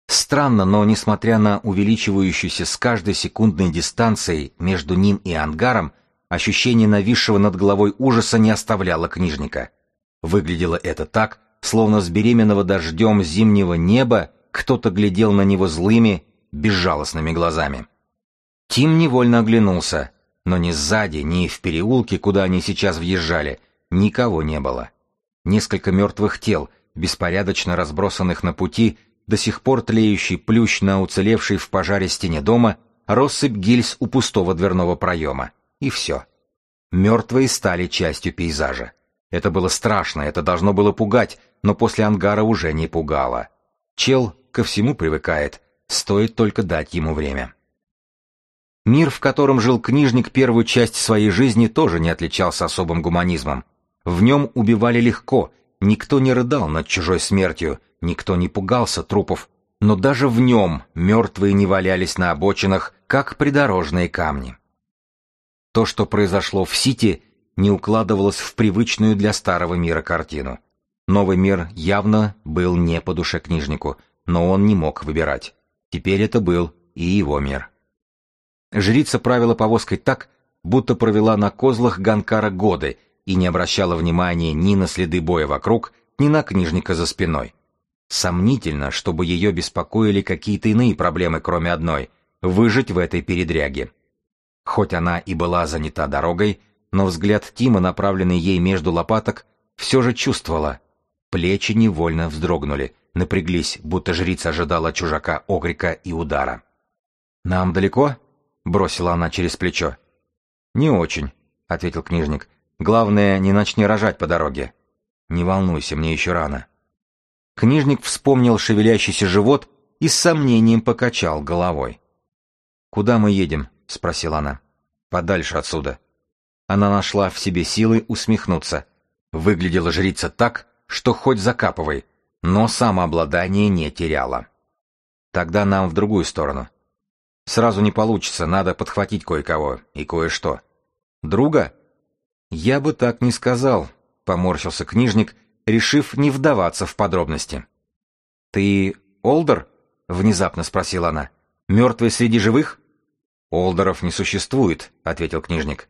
Speaker 1: Странно, но несмотря на увеличивающуюся с каждой секундной дистанцией между ним и ангаром, ощущение нависшего над головой ужаса не оставляло книжника. Выглядело это так, словно с беременного дождем зимнего неба кто-то глядел на него злыми, безжалостными глазами. Тим невольно оглянулся, но ни сзади, ни в переулке, куда они сейчас въезжали, никого не было. Несколько мертвых тел, беспорядочно разбросанных на пути, до сих пор тлеющий плющ на уцелевшей в пожаре стене дома, россыпь гильз у пустого дверного проема. И все. Мертвые стали частью пейзажа. Это было страшно, это должно было пугать, но после ангара уже не пугало. Чел ко всему привыкает, стоит только дать ему время. Мир, в котором жил книжник первую часть своей жизни, тоже не отличался особым гуманизмом. В нем убивали легко, никто не рыдал над чужой смертью, никто не пугался трупов, но даже в нем мертвые не валялись на обочинах, как придорожные камни. То, что произошло в Сити, не укладывалось в привычную для старого мира картину. Новый мир явно был не по душе книжнику, но он не мог выбирать. Теперь это был и его мир. Жрица правила повозкой так, будто провела на козлах Ганкара годы и не обращала внимания ни на следы боя вокруг, ни на книжника за спиной. Сомнительно, чтобы ее беспокоили какие-то иные проблемы, кроме одной — выжить в этой передряге. Хоть она и была занята дорогой, но взгляд Тима, направленный ей между лопаток, все же чувствовала. Плечи невольно вздрогнули, напряглись, будто жрица ожидала чужака окрика и удара. «Нам далеко?» — бросила она через плечо. «Не очень», — ответил книжник. «Главное, не начни рожать по дороге». «Не волнуйся, мне еще рано». Книжник вспомнил шевелящийся живот и с сомнением покачал головой. «Куда мы едем?» — спросила она. «Подальше отсюда». Она нашла в себе силы усмехнуться. Выглядела жрица так, что хоть закапывай, но самообладание не теряла. «Тогда нам в другую сторону». «Сразу не получится, надо подхватить кое-кого и кое-что». «Друга?» «Я бы так не сказал», — поморщился книжник, решив не вдаваться в подробности. «Ты Олдер?» — внезапно спросила она. «Мертвый среди живых?» «Олдеров не существует», — ответил книжник.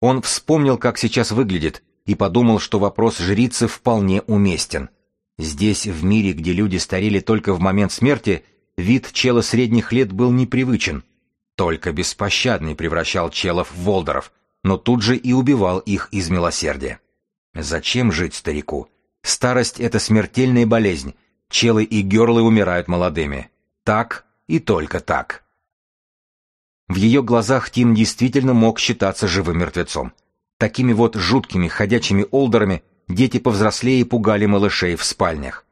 Speaker 1: Он вспомнил, как сейчас выглядит, и подумал, что вопрос жрицы вполне уместен. Здесь, в мире, где люди старели только в момент смерти, вид чела средних лет был непривычен. Только беспощадный превращал челов в волдеров, но тут же и убивал их из милосердия. Зачем жить старику? Старость — это смертельная болезнь. Челы и герлы умирают молодыми. Так и только так. В ее глазах Тим действительно мог считаться живым мертвецом. Такими вот жуткими ходячими олдерами дети повзрослее пугали малышей в спальнях.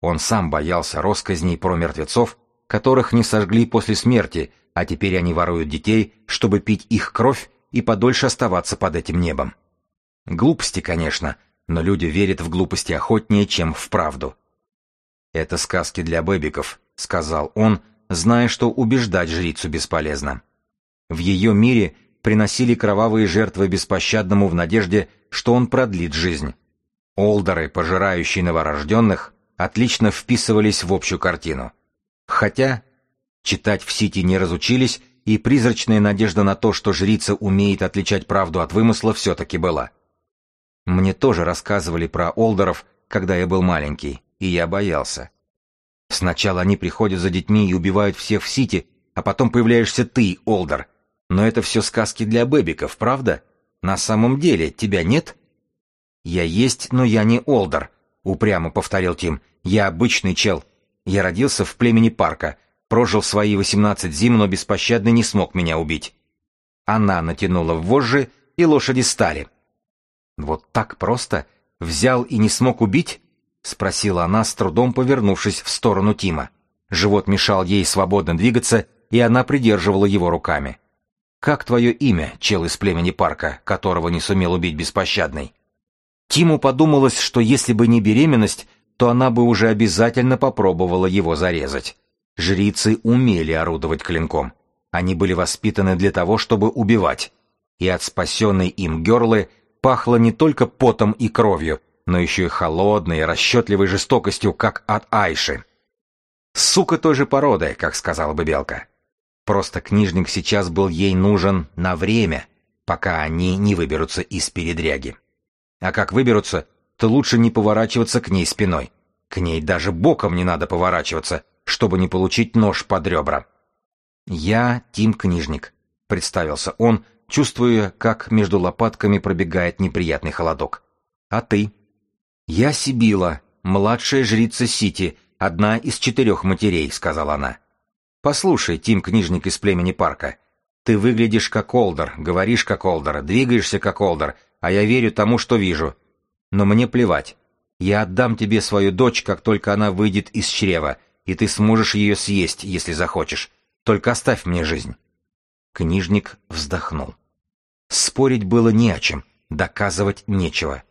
Speaker 1: Он сам боялся росказней про мертвецов, которых не сожгли после смерти, а теперь они воруют детей, чтобы пить их кровь и подольше оставаться под этим небом. Глупости, конечно, но люди верят в глупости охотнее, чем в правду. «Это сказки для бэбиков», — сказал он, зная, что убеждать жрицу бесполезно. В ее мире приносили кровавые жертвы беспощадному в надежде, что он продлит жизнь. Олдеры, пожирающие новорожденных, отлично вписывались в общую картину. Хотя читать в Сити не разучились, и призрачная надежда на то, что жрица умеет отличать правду от вымысла, все-таки была. Мне тоже рассказывали про Олдеров, когда я был маленький, и я боялся. Сначала они приходят за детьми и убивают всех в Сити, а потом появляешься ты, Олдер, но это все сказки для бэбиков, правда? На самом деле тебя нет? Я есть, но я не Олдер, упрямо повторил Тим. Я обычный чел. Я родился в племени парка, прожил свои восемнадцать зим, но беспощадно не смог меня убить. Она натянула вожжи, и лошади стали. Вот так просто? Взял и не смог убить? спросила она, с трудом повернувшись в сторону Тима. Живот мешал ей свободно двигаться, и она придерживала его руками. «Как твое имя, чел из племени парка, которого не сумел убить беспощадный?» Тиму подумалось, что если бы не беременность, то она бы уже обязательно попробовала его зарезать. Жрицы умели орудовать клинком. Они были воспитаны для того, чтобы убивать. И от спасенной им Герлы пахло не только потом и кровью, но еще и холодной, расчетливой жестокостью, как от Айши. Сука той же породы, как сказала бы Белка. Просто книжник сейчас был ей нужен на время, пока они не выберутся из передряги. А как выберутся, то лучше не поворачиваться к ней спиной. К ней даже боком не надо поворачиваться, чтобы не получить нож под ребра. «Я Тим Книжник», — представился он, чувствуя, как между лопатками пробегает неприятный холодок. «А ты?» «Я Сибила, младшая жрица Сити, одна из четырех матерей», — сказала она. «Послушай, Тим Книжник из племени Парка, ты выглядишь как Олдер, говоришь как Олдер, двигаешься как Олдер, а я верю тому, что вижу. Но мне плевать. Я отдам тебе свою дочь, как только она выйдет из чрева, и ты сможешь ее съесть, если захочешь. Только оставь мне жизнь». Книжник вздохнул. Спорить было не о чем, доказывать нечего.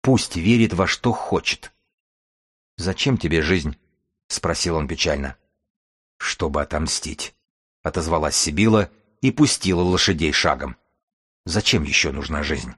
Speaker 1: Пусть верит во что хочет. «Зачем тебе жизнь?» — спросил он печально. «Чтобы отомстить», — отозвалась Сибила и пустила лошадей шагом. «Зачем еще нужна жизнь?»